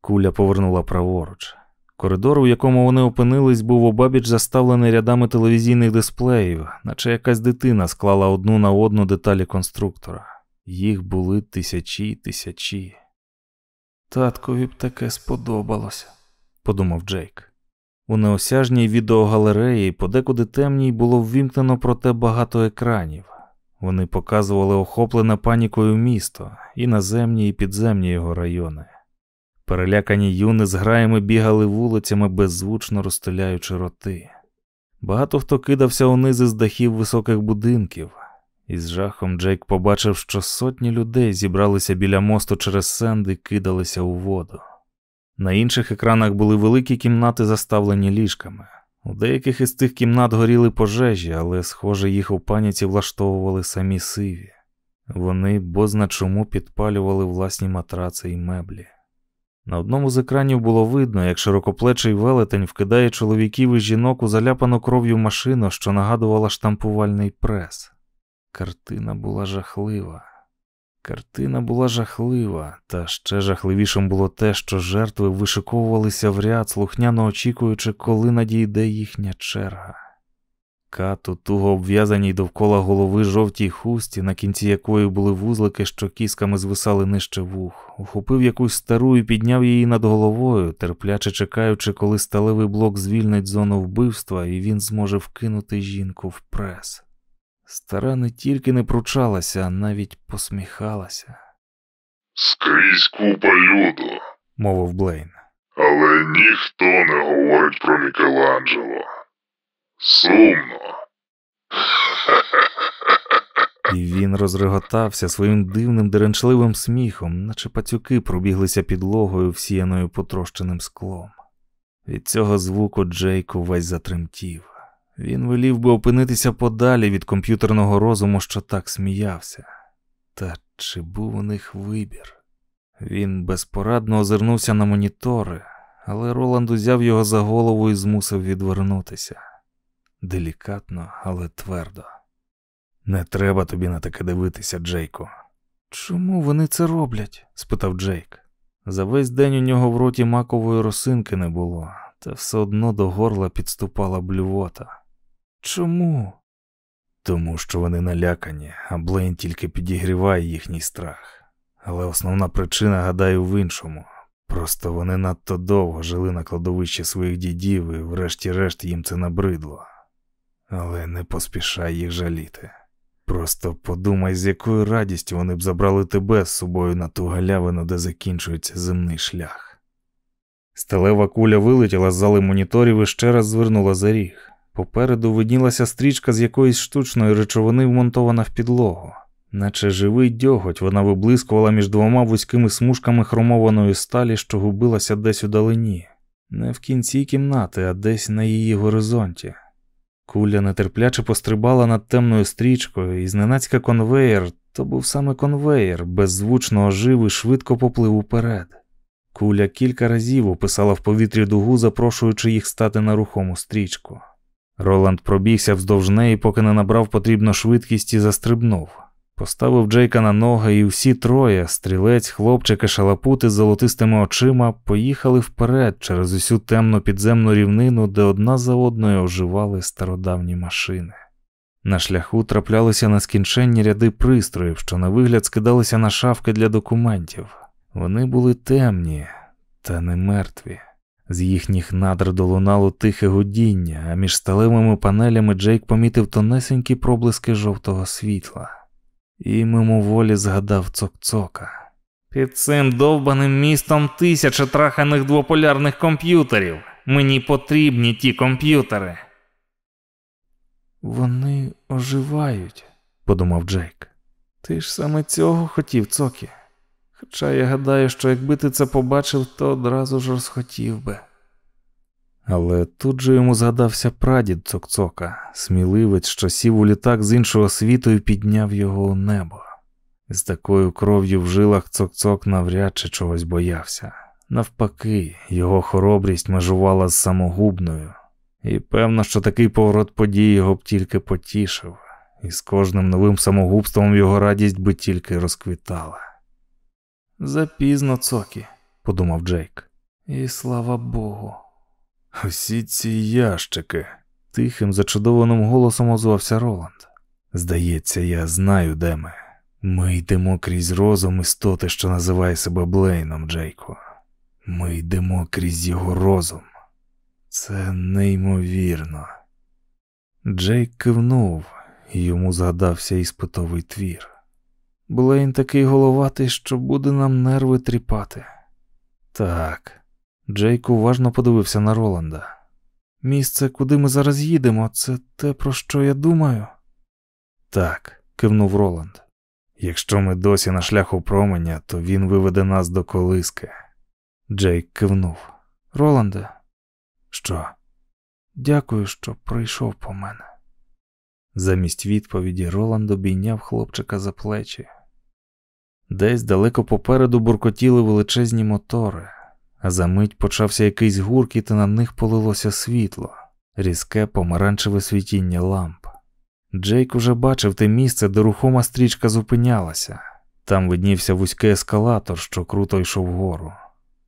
Куля повернула праворуч. Коридор, у якому вони опинились, був обабіч заставлений рядами телевізійних дисплеїв, наче якась дитина склала одну на одну деталі конструктора. Їх були тисячі й тисячі. Таткові б таке сподобалося, подумав Джейк. У неосяжній відеогалереї, подекуди темній, було ввімкнено проте багато екранів. Вони показували охоплене панікою місто, і наземні, і підземні його райони. Перелякані юни з граями бігали вулицями, беззвучно розстеляючи роти. Багато хто кидався униз із дахів високих будинків, і з жахом Джейк побачив, що сотні людей зібралися біля мосту через сенд і кидалися у воду. На інших екранах були великі кімнати, заставлені ліжками. У деяких із цих кімнат горіли пожежі, але, схоже, їх у паніці влаштовували самі сиві. Вони бозна чому підпалювали власні матраци і меблі. На одному з екранів було видно, як широкоплечий велетень вкидає чоловіків і жінок у заляпану кров'ю машину, що нагадувала штампувальний прес. Картина була жахлива. Картина була жахлива, та ще жахливішим було те, що жертви вишиковувалися в ряд, слухняно очікуючи, коли надійде їхня черга. Кату, туго обв'язаній довкола голови жовтій хусті, на кінці якої були вузлики, що кісками звисали нижче вух, ухопив якусь стару і підняв її над головою, терпляче чекаючи, коли сталевий блок звільнить зону вбивства, і він зможе вкинути жінку в прес. Стара не тільки не пручалася, а навіть посміхалася, Скрізь купа люду, мовив Блейн. але ніхто не говорить про Мікеланджело. Сумно. І він розреготався своїм дивним деренчливим сміхом, наче пацюки пробіглися підлогою, всіяною потрощеним склом. Від цього звуку Джейк увесь затремтів. Він велів би опинитися подалі від комп'ютерного розуму, що так сміявся. Та чи був у них вибір? Він безпорадно озирнувся на монітори, але Роланд узяв його за голову і змусив відвернутися. Делікатно, але твердо. Не треба тобі на таке дивитися, Джейко. Чому вони це роблять? спитав Джейк. За весь день у нього в роті макової росинки не було, та все одно до горла підступала блювота. Чому? Тому що вони налякані, а Блейн тільки підігріває їхній страх. Але основна причина, гадаю, в іншому. Просто вони надто довго жили на кладовищі своїх дідів, і врешті-решт їм це набридло. Але не поспішай їх жаліти. Просто подумай, з якою радістю вони б забрали тебе з собою на ту галявину, де закінчується земний шлях. Сталева куля вилетіла з зали моніторів і ще раз звернула за ріг. Попереду виднілася стрічка з якоїсь штучної речовини, вмонтована в підлогу. Наче живий дьоготь, вона виблискувала між двома вузькими смужками хромованої сталі, що губилася десь у далині. Не в кінці кімнати, а десь на її горизонті. Куля нетерпляче пострибала над темною стрічкою, і зненацька конвеєр то був саме конвеєр, беззвучно ожив і швидко поплив уперед. Куля кілька разів описала в повітрі дугу, запрошуючи їх стати на рухому стрічку. Роланд пробігся вздовж неї, поки не набрав потрібну швидкість і застрибнув. Поставив Джейка на ноги, і всі троє стрілець, хлопчик і шалапути з золотистими очима поїхали вперед через усю темну підземну рівнину, де одна за одною оживали стародавні машини. На шляху траплялися нескінченні ряди пристроїв, що на вигляд скидалися на шафки для документів. Вони були темні, та не мертві. З їхніх надр долунало тихе гудіння, а між сталевими панелями Джейк помітив тонесенькі проблиски жовтого світла і мимоволі згадав цок-цока. Під цим довбаним містом тисяча траханих двополярних комп'ютерів. Мені потрібні ті комп'ютери. Вони оживають, подумав Джейк. Ти ж саме цього хотів, Цокі. Хоча я гадаю, що якби ти це побачив, то одразу ж розхотів би. Але тут же йому згадався прадід Цокцока, сміливець, що сів у літак з іншого світу і підняв його у небо. З такою кров'ю в жилах Цокцок навряд чи чогось боявся. Навпаки, його хоробрість межувала з самогубною, і певно, що такий поворот подій його б тільки потішив, і з кожним новим самогубством його радість би тільки розквітала. Запізно, Цокі, подумав Джейк, і слава Богу. Усі ці ящики, тихим, зачудованим голосом озвався Роланд. Здається, я знаю, де ми. Ми йдемо крізь розум істоти, що називає себе Блейном, Джейко. Ми йдемо крізь його розум. Це неймовірно. Джейк кивнув, і йому згадався іспитовий твір. Блейн такий головатий, що буде нам нерви тріпати. Так, Джейк уважно подивився на Роланда. Місце, куди ми зараз їдемо, це те, про що я думаю? Так, кивнув Роланд. Якщо ми досі на шляху променя, то він виведе нас до колиски. Джейк кивнув. Роланде, що? Дякую, що прийшов по мене. Замість відповіді Роланд обійняв хлопчика за плечі. Десь далеко попереду буркотіли величезні мотори а за мить почався якийсь гуркіт, і на них полилося світло, різке помаранчеве світіння ламп. Джейк уже бачив те місце, де рухома стрічка зупинялася. Там виднівся вузький ескалатор, що круто йшов вгору,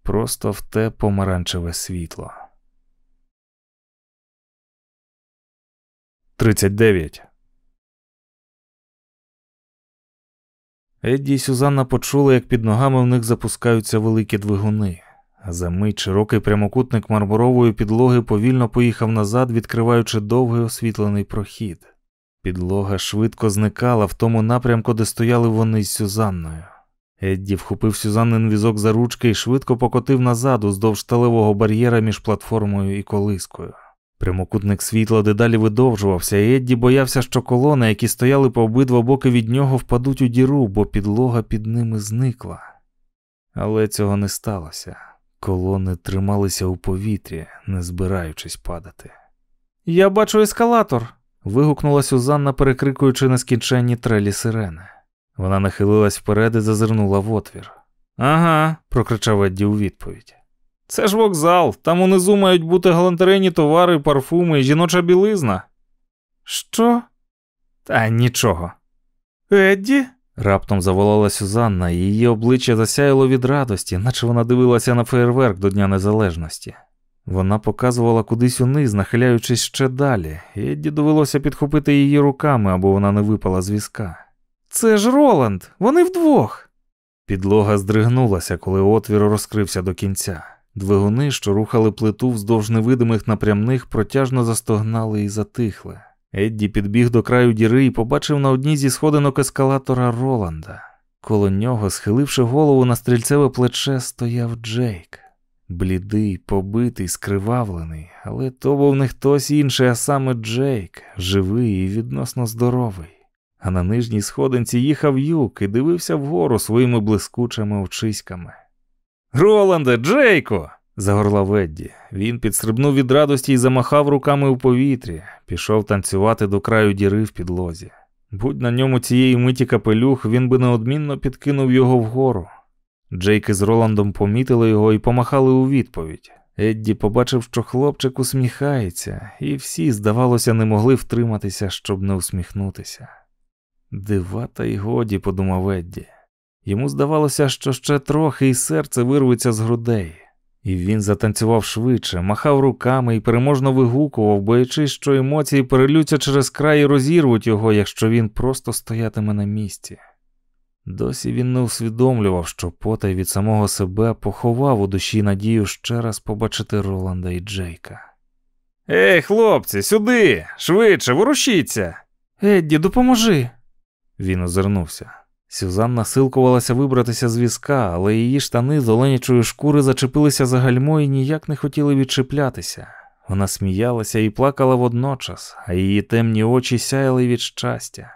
просто в те помаранчеве світло. 39. Едді і Сюзанна почули, як під ногами в них запускаються великі двигуни. За мить широкий прямокутник мармурової підлоги повільно поїхав назад, відкриваючи довгий освітлений прохід. Підлога швидко зникала в тому напрямку, де стояли вони з Сюзанною. Едді вхопив Сюзаннин візок за ручки і швидко покотив назад уздовж сталевого бар'єра між платформою і колискою. Прямокутник світла дедалі видовжувався, і Едді боявся, що колони, які стояли по обидва боки від нього, впадуть у діру, бо підлога під ними зникла. Але цього не сталося. Колони трималися у повітрі, не збираючись падати. Я бачу ескалатор. вигукнула Сюзанна, перекрикуючи нескінченні трелі сирени. Вона нахилилась вперед і зазирнула в отвір. Ага, прокричав Едді у відповідь. Це ж вокзал, там унизу мають бути галантерейні товари, парфуми жіноча білизна. Що? Та нічого. Едді? Раптом заволала Сюзанна, і її обличчя засяяло від радості, наче вона дивилася на феєрверк до Дня Незалежності. Вона показувала кудись униз, нахиляючись ще далі, і Едді довелося підхопити її руками, або вона не випала з візка. Це ж Роланд, вони вдвох. Підлога здригнулася, коли отвір розкрився до кінця. Двигуни, що рухали плиту вздовж невидимих напрямних, протяжно застогнали і затихли. Едді підбіг до краю діри і побачив на одній зі сходинок ескалатора Роланда. Коло нього, схиливши голову на стрільцеве плече, стояв Джейк. Блідий, побитий, скривавлений, але то був не хтось інший, а саме Джейк, живий і відносно здоровий. А на нижній сходинці їхав юк і дивився вгору своїми блискучими очиськами. Роланде, Джейко! загорлав Едді. Він підстрибнув від радості і замахав руками у повітрі, пішов танцювати до краю діри в підлозі. Будь на ньому цієї миті капелюх, він би неодмінно підкинув його вгору. Джейк із Роландом помітили його і помахали у відповідь. Едді побачив, що хлопчик усміхається, і всі, здавалося, не могли втриматися, щоб не усміхнутися. Дива та й годі, подумав Едді. Йому здавалося, що ще трохи і серце вирветься з грудей. І він затанцював швидше, махав руками і переможно вигукував, боячись, що емоції перелються через край і розірвуть його, якщо він просто стоятиме на місці. Досі він не усвідомлював, що потай від самого себе поховав у душі надію ще раз побачити Роланда і Джейка. Ей, хлопці, сюди, швидше, ворушіться. Едді, допоможи. Він озирнувся. Сюзан насилкувалася вибратися з візка, але її штани з оленячої шкури зачепилися за гальмо і ніяк не хотіли відчіплятися. Вона сміялася і плакала водночас, а її темні очі сяяли від щастя.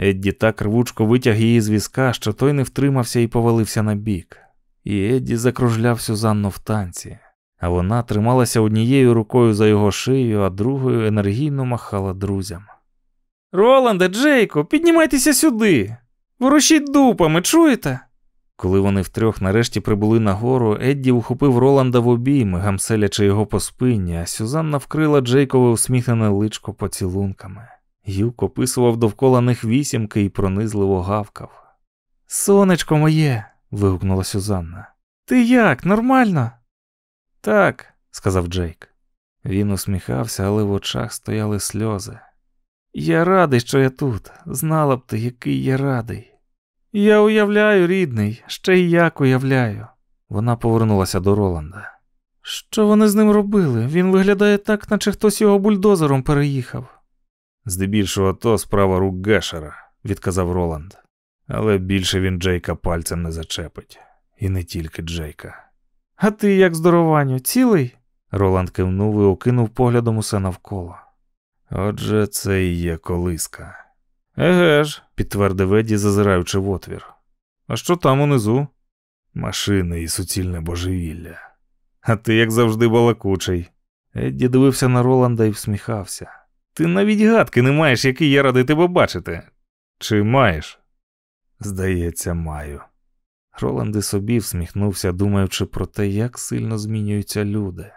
Едді так рвучко витяг її з візка, що той не втримався і повалився на бік. І Едді закружляв Сюзанну в танці, а вона трималася однією рукою за його шию, а другою енергійно махала друзям. Роланде, Джейко, піднімайтеся сюди. Ворушіть дупами, чуєте? Коли вони втрьох нарешті прибули нагору, Едді ухопив Роланда в обійми, гамселячи його по спині, а Сюзанна вкрила Джейкове усміхнене личко поцілунками. Юк описував довкола них вісімки і пронизливо гавкав. Сонечко моє. вигукнула Сюзанна. Ти як, нормально? Так, сказав Джейк. Він усміхався, але в очах стояли сльози. Я радий, що я тут. Знала б ти, який я радий. Я уявляю, рідний, ще й як уявляю. Вона повернулася до Роланда. Що вони з ним робили? Він виглядає так, наче хтось його бульдозером переїхав. Здебільшого то справа рук Гешера, відказав Роланд. Але більше він Джейка пальцем не зачепить. І не тільки Джейка. А ти як здорованню, цілий? Роланд кивнув і окинув поглядом усе навколо. Отже, це і є колиска. Еге ж, підтвердив Еді, зазираючи в отвір. А що там унизу? Машини і суцільне божевілля. А ти, як завжди, балакучий. Едді дивився на Роланда і всміхався. Ти навіть гадки не маєш, який я радий тебе бачити. Чи маєш? Здається, маю. Роланд і собі всміхнувся, думаючи про те, як сильно змінюються люди.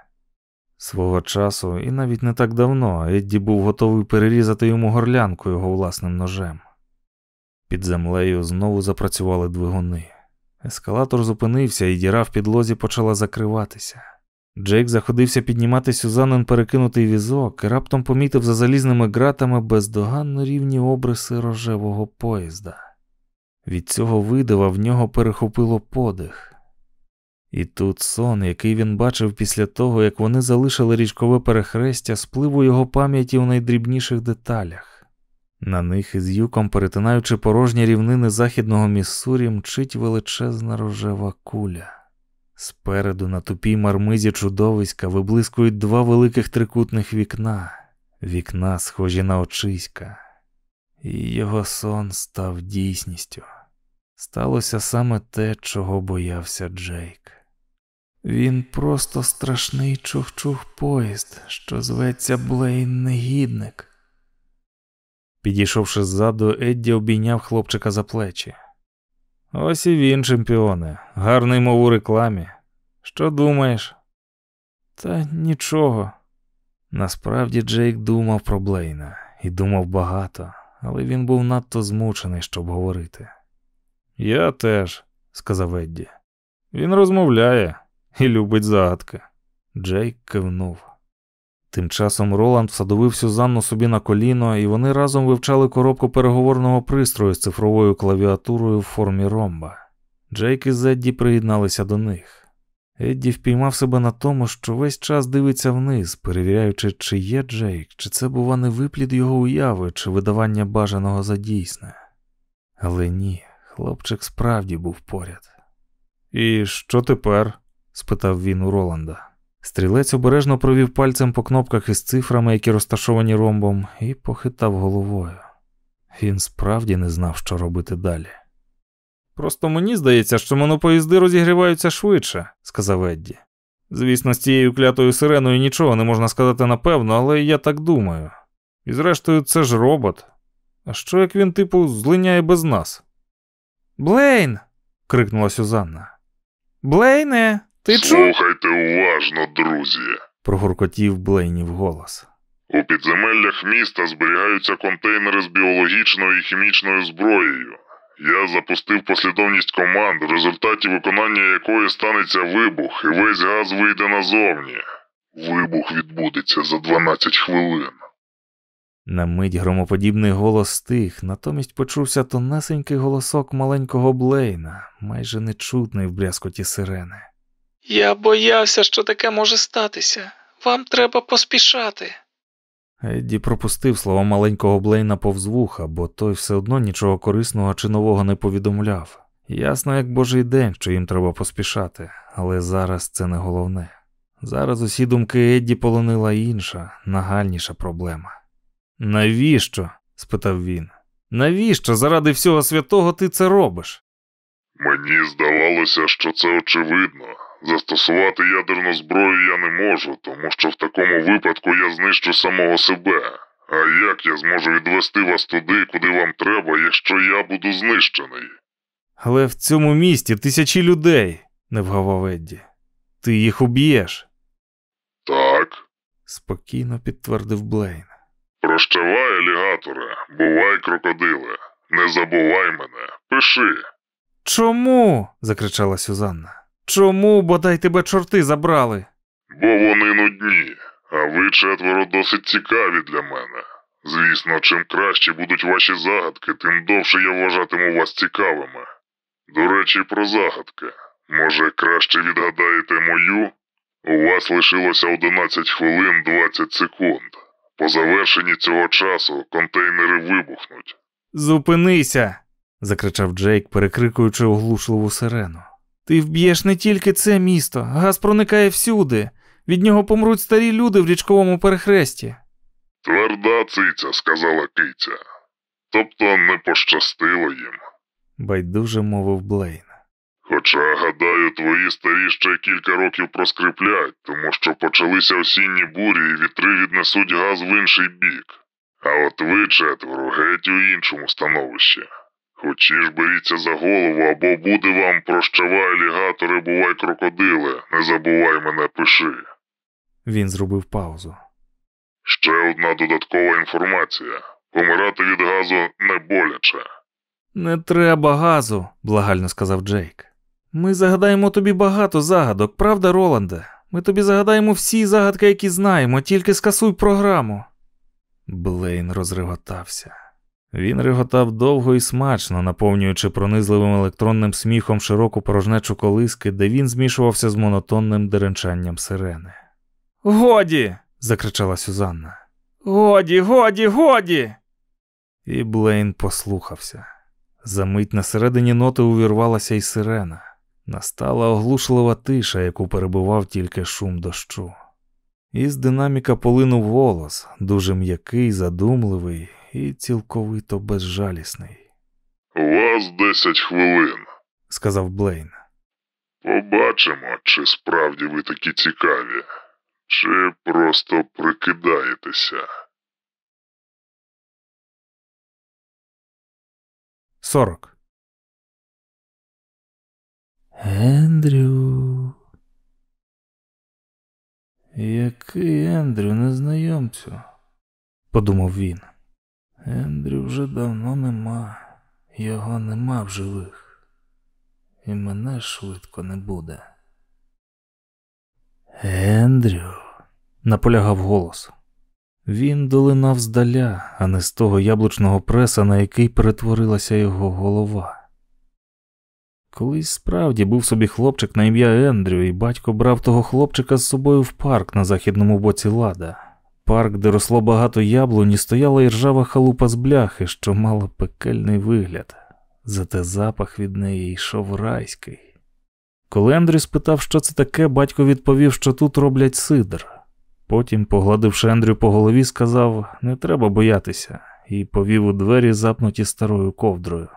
Свого часу, і навіть не так давно, Едді був готовий перерізати йому горлянку його власним ножем. Під землею знову запрацювали двигуни. Ескалатор зупинився, і діра в підлозі почала закриватися. Джейк заходився піднімати Сюзанен перекинутий візок і раптом помітив за залізними ґратами бездоганно рівні обриси рожевого поїзда. Від цього видива в нього перехопило подих. І тут сон, який він бачив після того, як вони залишили річкове перехрестя, сплив у його пам'яті у найдрібніших деталях. На них із юком, перетинаючи порожні рівнини західного Міссурі, мчить величезна рожева куля. Спереду на тупій мармизі чудовиська виблискують два великих трикутних вікна, вікна, схожі на очиська, і його сон став дійсністю. Сталося саме те, чого боявся Джейк. Він просто страшний чух-чух поїзд, що зветься Блейн Негідник. Підійшовши ззаду, Едді обійняв хлопчика за плечі. Ось і він, чемпіоне, гарний мов у рекламі. Що думаєш? Та нічого. Насправді Джейк думав про Блейна і думав багато, але він був надто змучений, щоб говорити. Я теж, сказав Едді. Він розмовляє і любить загадки. Джейк кивнув. Тим часом Роланд всадовив Сюзанну собі на коліно, і вони разом вивчали коробку переговорного пристрою з цифровою клавіатурою в формі ромба. Джейк і Зедді приєдналися до них. Едді впіймав себе на тому, що весь час дивиться вниз, перевіряючи, чи є Джейк, чи це, бува, не виплід його уяви, чи видавання бажаного за дійсне. Але ні, хлопчик справді був поряд. І що тепер? Спитав він у Роланда. Стрілець обережно провів пальцем по кнопках із цифрами, які розташовані ромбом, і похитав головою. Він справді не знав, що робити далі. Просто мені здається, що монопоїзди розігріваються швидше, сказав Едді. Звісно, з цією клятою сиреною нічого не можна сказати напевно, але я так думаю. І зрештою, це ж робот. А що як він, типу, злиняє без нас? Блейн. крикнула Сюзанна. Блейне, ти чув? Слухайте уважно, друзі. прогуркотів Блейнів голос. У підземеллях міста зберігаються контейнери з біологічною і хімічною зброєю. Я запустив послідовність команд, в результаті виконання якої станеться вибух, і весь газ вийде назовні. Вибух відбудеться за 12 хвилин. На мить громоподібний голос стих, натомість почувся тонесенький голосок маленького Блейна, майже нечутний в брязкоті сирени. Я боявся, що таке може статися. Вам треба поспішати. Едді пропустив слова маленького Блейна повз вуха, бо той все одно нічого корисного чи нового не повідомляв. Ясно, як божий день, що їм треба поспішати, але зараз це не головне. Зараз усі думки Едді полонила інша, нагальніша проблема. Навіщо? спитав він. Навіщо заради всього святого ти це робиш? Мені здавалося, що це очевидно. Застосувати ядерну зброю я не можу, тому що в такому випадку я знищу самого себе. А як я зможу відвести вас туди, куди вам треба, якщо я буду знищений? Але в цьому місті тисячі людей, не вгавав Едді. Ти їх уб'єш, Так. спокійно підтвердив Блейн. Прощавай, алігаторе, бувай, крокодиле. Не забувай мене, пиши. Чому? закричала Сюзанна. Чому, бодай тебе чорти забрали? Бо вони нудні, а ви четверо досить цікаві для мене. Звісно, чим краще будуть ваші загадки, тим довше я вважатиму вас цікавими. До речі, про загадки. Може, краще відгадаєте мою? У вас лишилося 11 хвилин 20 секунд. По завершенні цього часу контейнери вибухнуть. Зупинися. Закричав Джейк, перекрикуючи оглушливу сирену. Ти вб'єш не тільки це місто, газ проникає всюди. Від нього помруть старі люди в річковому перехресті. Тверда циця, сказала киця. Тобто не пощастило їм. байдуже мовив Блейн. Хоча, гадаю, твої старі ще кілька років проскриплять, тому що почалися осінні бурі і вітри віднесуть газ в інший бік. А от ви четверо геть у іншому становищі. Хочі ж беріться за голову, або буде вам прощавай, алігатори, бувай крокодиле, не забувай мене пиши. Він зробив паузу. Ще одна додаткова інформація. Помирати від газу не боляче. Не треба газу, благально сказав Джейк. Ми загадаємо тобі багато загадок, правда, Роланде? Ми тобі загадаємо всі загадки, які знаємо, тільки скасуй програму. Блейн розреготався. Він реготав довго і смачно, наповнюючи пронизливим електронним сміхом широку порожнечу колиски, де він змішувався з монотонним деренчанням сирени. Годі. закричала Сюзанна. Годі, годі, годі. І Блейн послухався. Замить на середині ноти увірвалася й сирена. Настала оглушлива тиша, яку перебував тільки шум дощу. Із динаміка полинув голос, дуже м'який, задумливий і цілковито безжалісний, У вас 10 хвилин. сказав Блейн. Побачимо, чи справді ви такі цікаві, чи просто прикидаєтеся. 40. Ендрю. Який Ендрю, незнайомцю, подумав він. Ендрю вже давно нема, його нема в живих, і мене швидко не буде. Ендрю, наполягав голос. Він долинав здаля, а не з того яблучного преса, на який перетворилася його голова. Колись справді був собі хлопчик на ім'я Ендрю, і батько брав того хлопчика з собою в парк на західному боці лада. Парк, де росло багато яблуні, стояла і ржава халупа з бляхи, що мала пекельний вигляд, зате запах від неї йшов райський. Коли Ендрю спитав, що це таке, батько відповів, що тут роблять сидр. Потім, погладивши Ендрю по голові, сказав: Не треба боятися, і повів у двері, запнуті старою ковдрою.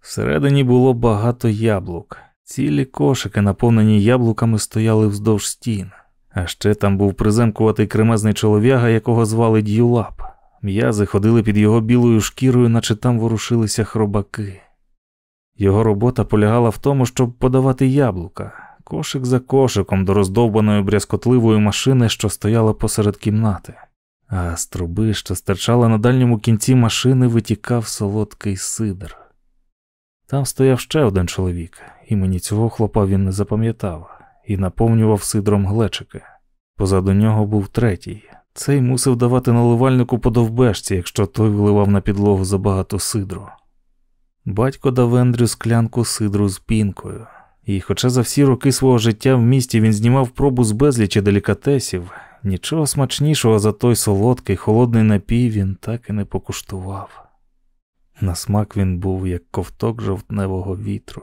Всередині було багато яблук. Цілі кошики, наповнені яблуками, стояли вздовж стін. А ще там був приземкуватий кремезний чолов'яга, якого звали Д'юлап. М'язи ходили під його білою шкірою, наче там ворушилися хробаки. Його робота полягала в тому, щоб подавати яблука, кошик за кошиком до роздовбаної брязкотливої машини, що стояла посеред кімнати, а з труби, що стирчала на дальньому кінці машини, витікав солодкий сидр. Там стояв ще один чоловік, імені цього хлопа він не запам'ятав, і наповнював сидром глечики. Позаду нього був третій. Цей мусив давати наливальнику по довбешці, якщо той виливав на підлогу забагато сидру. Батько дав Ендрю склянку сидру з пінкою, і, хоча за всі роки свого життя в місті він знімав пробу з безлічі делікатесів, нічого смачнішого за той солодкий холодний напій він так і не покуштував. На смак він був як ковток жовтневого вітру.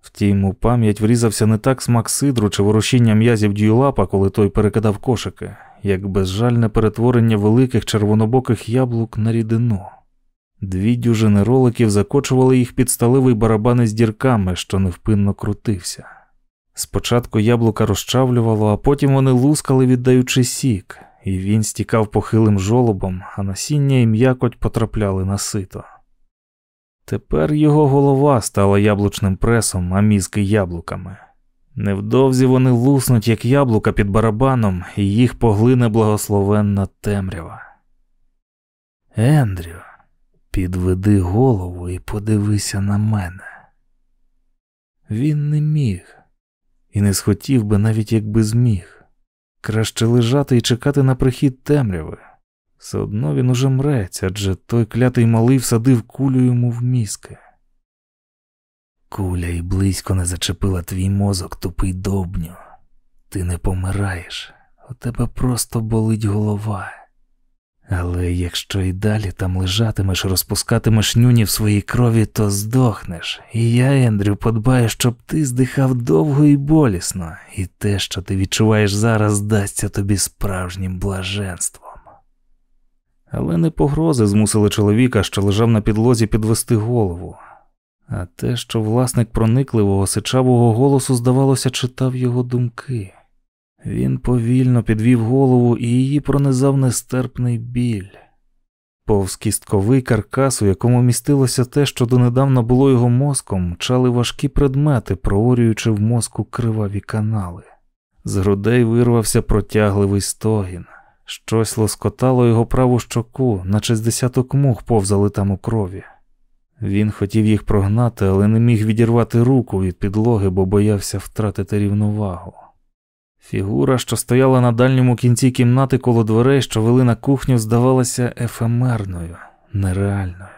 Втім, у пам'ять врізався не так смак сидру чи ворушіння м'язів дюйлапа, коли той перекидав кошики, як безжальне перетворення великих червонобоких яблук на рідину. Дві дюжини роликів закочували їх під сталевий барабани з дірками, що невпинно крутився. Спочатку яблука розчавлювало, а потім вони лускали, віддаючи сік, і він стікав похилим жолобом, а насіння і м'якоть потрапляли на сито. Тепер його голова стала яблучним пресом, а мізки яблуками. Невдовзі вони луснуть, як яблука під барабаном, і їх поглине благословенна темрява. Ендрю, підведи голову і подивися на мене. Він не міг, і не схотів би, навіть якби зміг. Краще лежати і чекати на прихід темряви. Все одно він уже мреться, адже той клятий малий всадив кулю йому в мізки. Куля й близько не зачепила твій мозок, тупий довбню. Ти не помираєш, у тебе просто болить голова. Але якщо і далі там лежатимеш, розпускатимеш нюні в своїй крові, то здохнеш. І я, Ендрю, подбаю, щоб ти здихав довго і болісно, і те, що ти відчуваєш зараз, здасться тобі справжнім блаженством. Але не погрози змусили чоловіка, що лежав на підлозі, підвести голову, а те, що власник проникливого сичавого голосу, здавалося, читав його думки. Він повільно підвів голову і її пронизав нестерпний біль. Повз кістковий каркас, у якому містилося те, що донедавна було його мозком, мчали важкі предмети, проорюючи в мозку криваві канали. З грудей вирвався протягливий стогін. Щось лоскотало його праву щоку, наче з десяток мух повзали там у крові. Він хотів їх прогнати, але не міг відірвати руку від підлоги, бо боявся втратити рівновагу. Фігура, що стояла на дальньому кінці кімнати коло дверей, що вели на кухню, здавалася ефемерною, нереальною.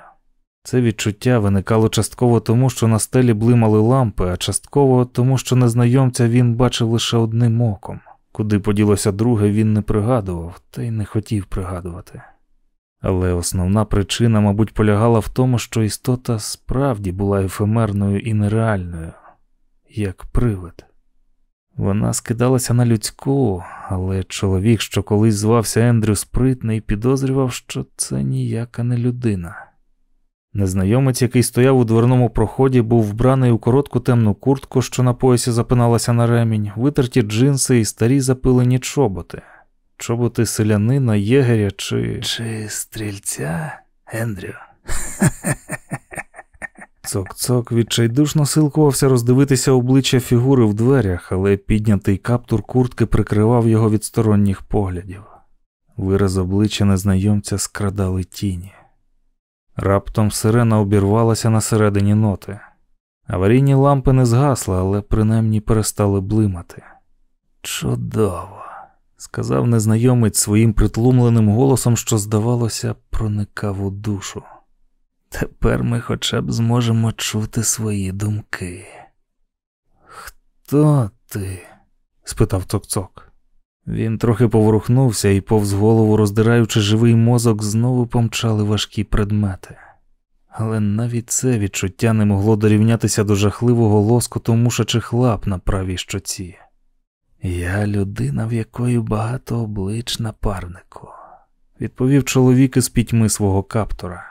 Це відчуття виникало частково тому, що на стелі блимали лампи, а частково тому, що незнайомця він бачив лише одним оком. Куди поділося друге, він не пригадував, та й не хотів пригадувати. Але основна причина, мабуть, полягала в тому, що істота справді була ефемерною і нереальною, як привид. Вона скидалася на людську, але чоловік, що колись звався Ендрю Спритний, підозрював, що це ніяка не людина. Незнайомець, який стояв у дверному проході, був вбраний у коротку темну куртку, що на поясі запиналася на ремінь, витерті джинси і старі запилені чоботи. Чоботи селянина, єгеря чи. Чи стрільця, Ендрю? Цок-цок відчайдушно силкувався роздивитися обличчя фігури в дверях, але піднятий каптур куртки прикривав його від сторонніх поглядів. Вираз обличчя незнайомця скрадали тіні. Раптом сирена обірвалася на середині ноти. Аварійні лампи не згасли, але принаймні перестали блимати. Чудово, сказав незнайомець своїм притлумленим голосом, що, здавалося, проникав у душу. Тепер ми хоча б зможемо чути свої думки. Хто ти? спитав цок-цок. Він трохи поворухнувся і повз голову, роздираючи живий мозок, знову помчали важкі предмети. але навіть це відчуття не могло дорівнятися до жахливого лоскоту мушачих лап на правій щоці. Я людина, в якої багато облич напарнику, відповів чоловік із пітьми свого каптора.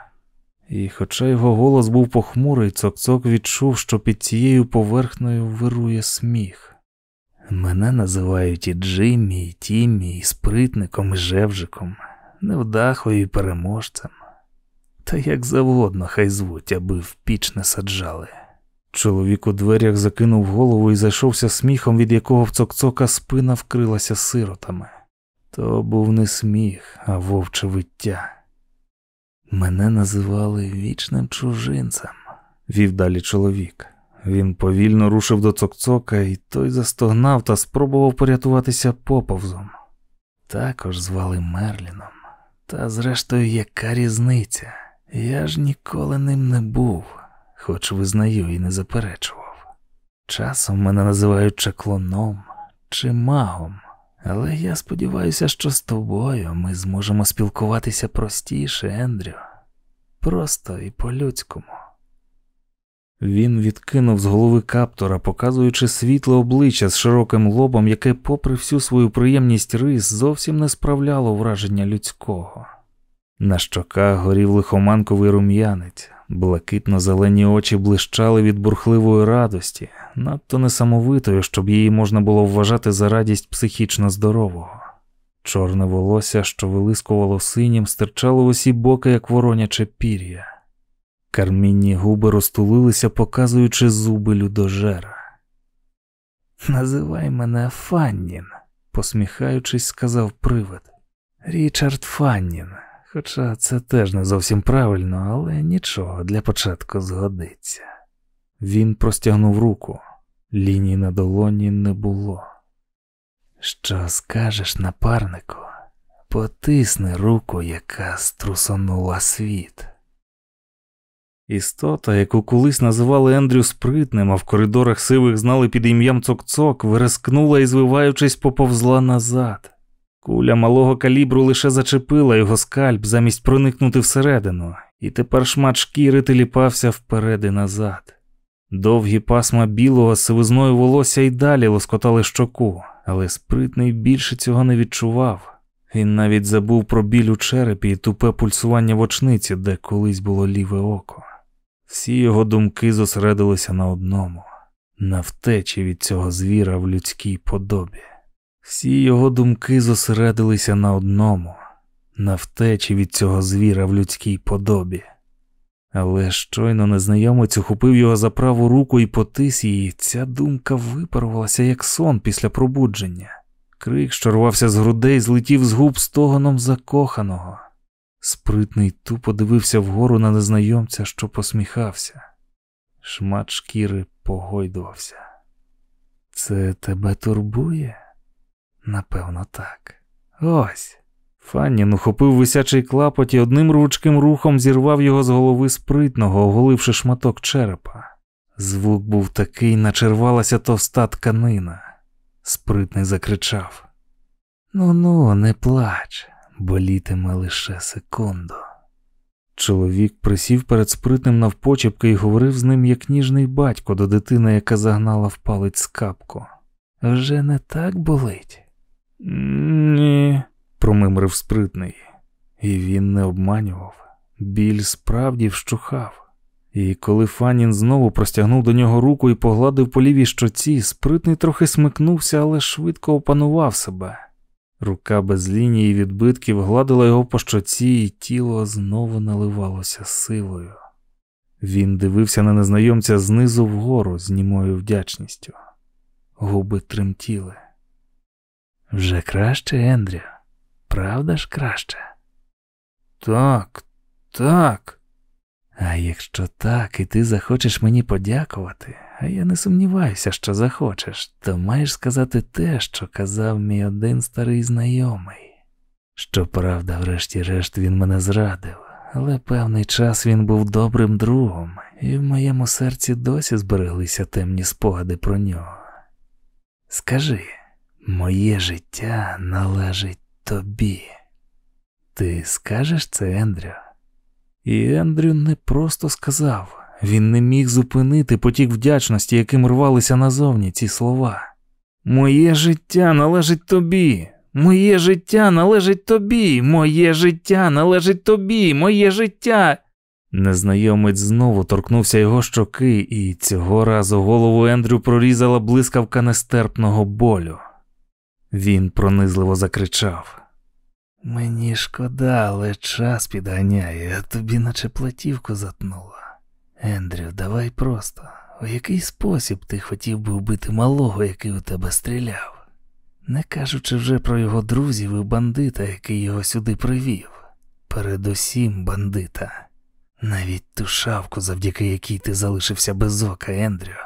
І, хоча його голос був похмурий, цок-цок відчув, що під цією поверхнею вирує сміх. Мене називають і Джиммі, і Тіммі, і спритником, і жевжиком, невдахою і переможцем. Та як завгодно, хай звуть, аби в піч не саджали. Чоловік у дверях закинув голову і зайшовся сміхом, від якого в цокцока спина вкрилася сиротами. То був не сміх, а вовче виття. Мене називали вічним чужинцем, вів далі чоловік. Він повільно рушив до цокцока, і той застогнав та спробував порятуватися поповзом. Також звали Мерліном. Та, зрештою, яка різниця? Я ж ніколи ним не був, хоч визнаю і не заперечував. Часом мене називають чаклоном чи магом, але я сподіваюся, що з тобою ми зможемо спілкуватися простіше, Ендрю, просто і по-людському. Він відкинув з голови каптора, показуючи світле обличчя з широким лобом, яке, попри всю свою приємність рис, зовсім не справляло враження людського. На щоках горів лихоманковий рум'янець, блакитно-зелені очі блищали від бурхливої радості, надто несамовитою, щоб її можна було вважати за радість психічно здорового. Чорне волосся, що вилискувало синім, стирчало в усі боки, як вороняче пір'я. Кармінні губи розтулилися, показуючи зуби людожера. Називай мене Фаннін, посміхаючись, сказав привид. Річард Фаннін. Хоча це теж не зовсім правильно, але нічого для початку згодиться. Він простягнув руку, лінії на долоні не було. Що скажеш, напарнику? Потисни руку, яка струсонула світ. Істота, яку колись називали Ендрю спритним, а в коридорах сивих знали під ім'ям Цок-Цок, вирискнула і, звиваючись, поповзла назад. Куля малого калібру лише зачепила його скальп замість проникнути всередину, і тепер шмат шкіри теліпався вперед і назад. Довгі пасма білого сивизною волосся й далі лоскотали щоку, але спритний більше цього не відчував. Він навіть забув про біль у черепі і тупе пульсування в очниці, де колись було ліве око. Всі його думки зосередилися на одному на втечі від цього звіра в людській подобі. Всі його думки зосередилися на одному, на втечі від цього звіра в людській подобі. Але щойно незнайомець ухопив його за праву руку і потис її, ця думка випарувалася, як сон після пробудження. Крик, що рвався з грудей, злетів з губ стогоном закоханого. Спритний тупо дивився вгору на незнайомця, що посміхався. Шмат шкіри погойдувався. Це тебе турбує? Напевно, так. Ось. Фаннін ухопив висячий клапоть і одним ручким рухом зірвав його з голови спритного, оголивши шматок черепа. Звук був такий, наче рвалася товста тканина. Спритний закричав: Ну ну, не плач, болітиме лише секунду. Чоловік присів перед спритним навпочепки і говорив з ним як ніжний батько до дитини, яка загнала в палець скапку. Вже не так болить? Ні, промимрив спритний, і він не обманював. Біль справді вщухав. І коли Фанін знову простягнув до нього руку і погладив по лівій щоці, спритний трохи смикнувся, але швидко опанував себе. Рука без лінії відбитків гладила його по щоці, і тіло знову наливалося силою. Він дивився на незнайомця знизу вгору з німою вдячністю. Губи тремтіли. Вже краще, Ендрю? Правда ж краще? Так, так. А якщо так, і ти захочеш мені подякувати, а я не сумніваюся, що захочеш, то маєш сказати те, що казав мій один старий знайомий. Щоправда, врешті-решт він мене зрадив, але певний час він був добрим другом, і в моєму серці досі збереглися темні спогади про нього. Скажи, моє життя належить тобі. Ти скажеш це, Ендрю? І Ендрю не просто сказав, він не міг зупинити потік вдячності, яким рвалися назовні ці слова. Моє життя належить тобі. Моє життя належить тобі, моє життя належить тобі, моє життя. Незнайомець знову торкнувся його щоки, і цього разу голову Ендрю прорізала блискавка нестерпного болю. Він пронизливо закричав. Мені шкода, але час підганяє, а тобі наче платівку затнуло. Ендрю, давай просто, у який спосіб ти хотів би вбити малого, який у тебе стріляв, не кажучи вже про його друзів і бандита, який його сюди привів. Передусім бандита, навіть ту шавку, завдяки якій ти залишився без ока, Ендрю.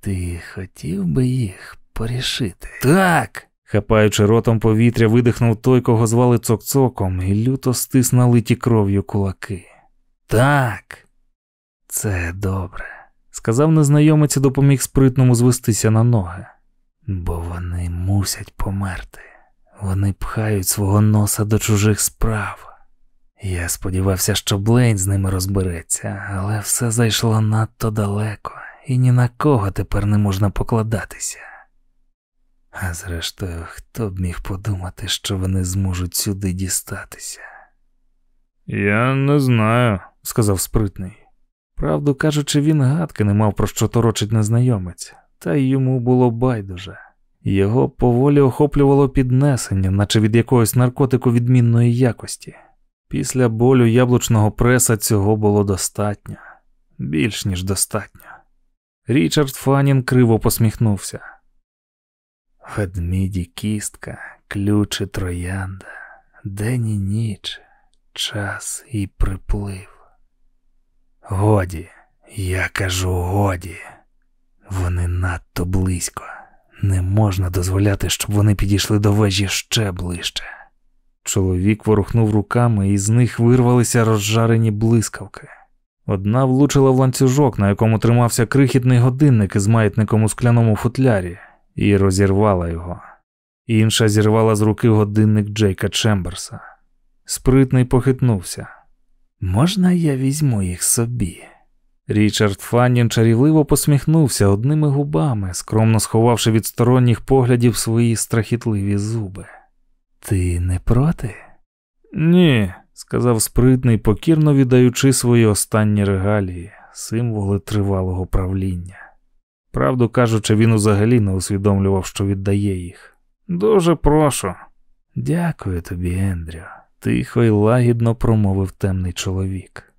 Ти хотів би їх порішити? Так. Хапаючи ротом повітря, видихнув той, кого звали цокцоком, і люто стис налиті кров'ю кулаки. Так. Це добре, сказав незнайомець і допоміг спритному звестися на ноги. Бо вони мусять померти. Вони пхають свого носа до чужих справ. Я сподівався, що Блейн з ними розбереться, але все зайшло надто далеко, і ні на кого тепер не можна покладатися. А зрештою, хто б міг подумати, що вони зможуть сюди дістатися? Я не знаю, сказав спритний. Правду кажучи, він гадки не мав про що торочить незнайомець, та й йому було байдуже. Його поволі охоплювало піднесення, наче від якогось наркотику відмінної якості. Після болю яблучного преса цього було достатньо, більш ніж достатньо. Річард Фанін криво посміхнувся. Ведміді кістка, ключі троянда, день і ніч, час і приплив. Годі, я кажу годі. Вони надто близько. Не можна дозволяти, щоб вони підійшли до вежі ще ближче. Чоловік ворухнув руками, і з них вирвалися розжарені блискавки. Одна влучила в ланцюжок, на якому тримався крихітний годинник із маятником у скляному футлярі, і розірвала його. Інша зірвала з руки годинник Джейка Чемберса. Спритний похитнувся. Можна я візьму їх собі? Річард Фаннін чарівливо посміхнувся одними губами, скромно сховавши від сторонніх поглядів свої страхітливі зуби. Ти не проти? Ні, сказав спритний, покірно віддаючи свої останні регалії, символи тривалого правління. Правду кажучи, він взагалі не усвідомлював, що віддає їх. Дуже прошу. Дякую тобі, Ендрю, тихо й лагідно промовив темний чоловік.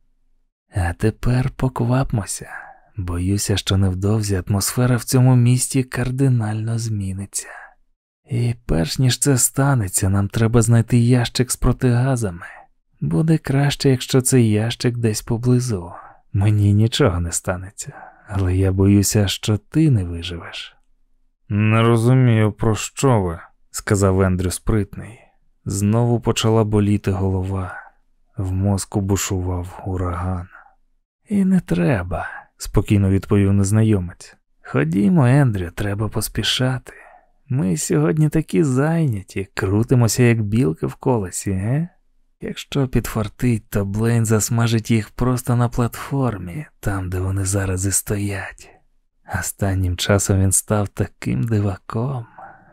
А тепер поквапмося. Боюся, що невдовзі атмосфера в цьому місті кардинально зміниться. І перш ніж це станеться, нам треба знайти ящик з протигазами. Буде краще, якщо цей ящик десь поблизу. Мені нічого не станеться, але я боюся, що ти не виживеш. Не розумію, про що ви, сказав Ендрю спритний. Знову почала боліти голова, в мозку бушував ураган. І не треба, спокійно відповів незнайомець. Ходімо, Ендрю, треба поспішати. Ми сьогодні такі зайняті, крутимося, як білки в колесі, ге? Якщо підфартить, то Блейн засмажить їх просто на платформі, там, де вони зараз і стоять. Останнім часом він став таким диваком,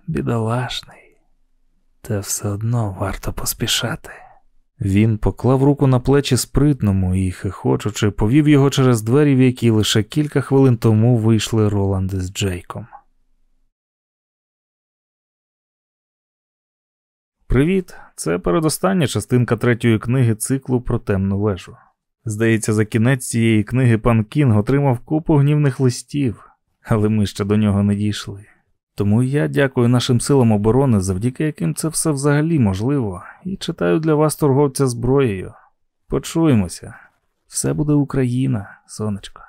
бідолашний, та все одно варто поспішати. Він поклав руку на плечі спритному і, хихочучи, повів його через двері, в які лише кілька хвилин тому вийшли Роланд з Джейком. Привіт! Це передостання частинка третьої книги циклу про темну вежу. Здається, за кінець цієї книги пан Кінг отримав купу гнівних листів, але ми ще до нього не дійшли. Тому я дякую нашим силам оборони, завдяки яким це все взагалі можливо, і читаю для вас торговця зброєю. Почуємося. Все буде Україна, сонечко.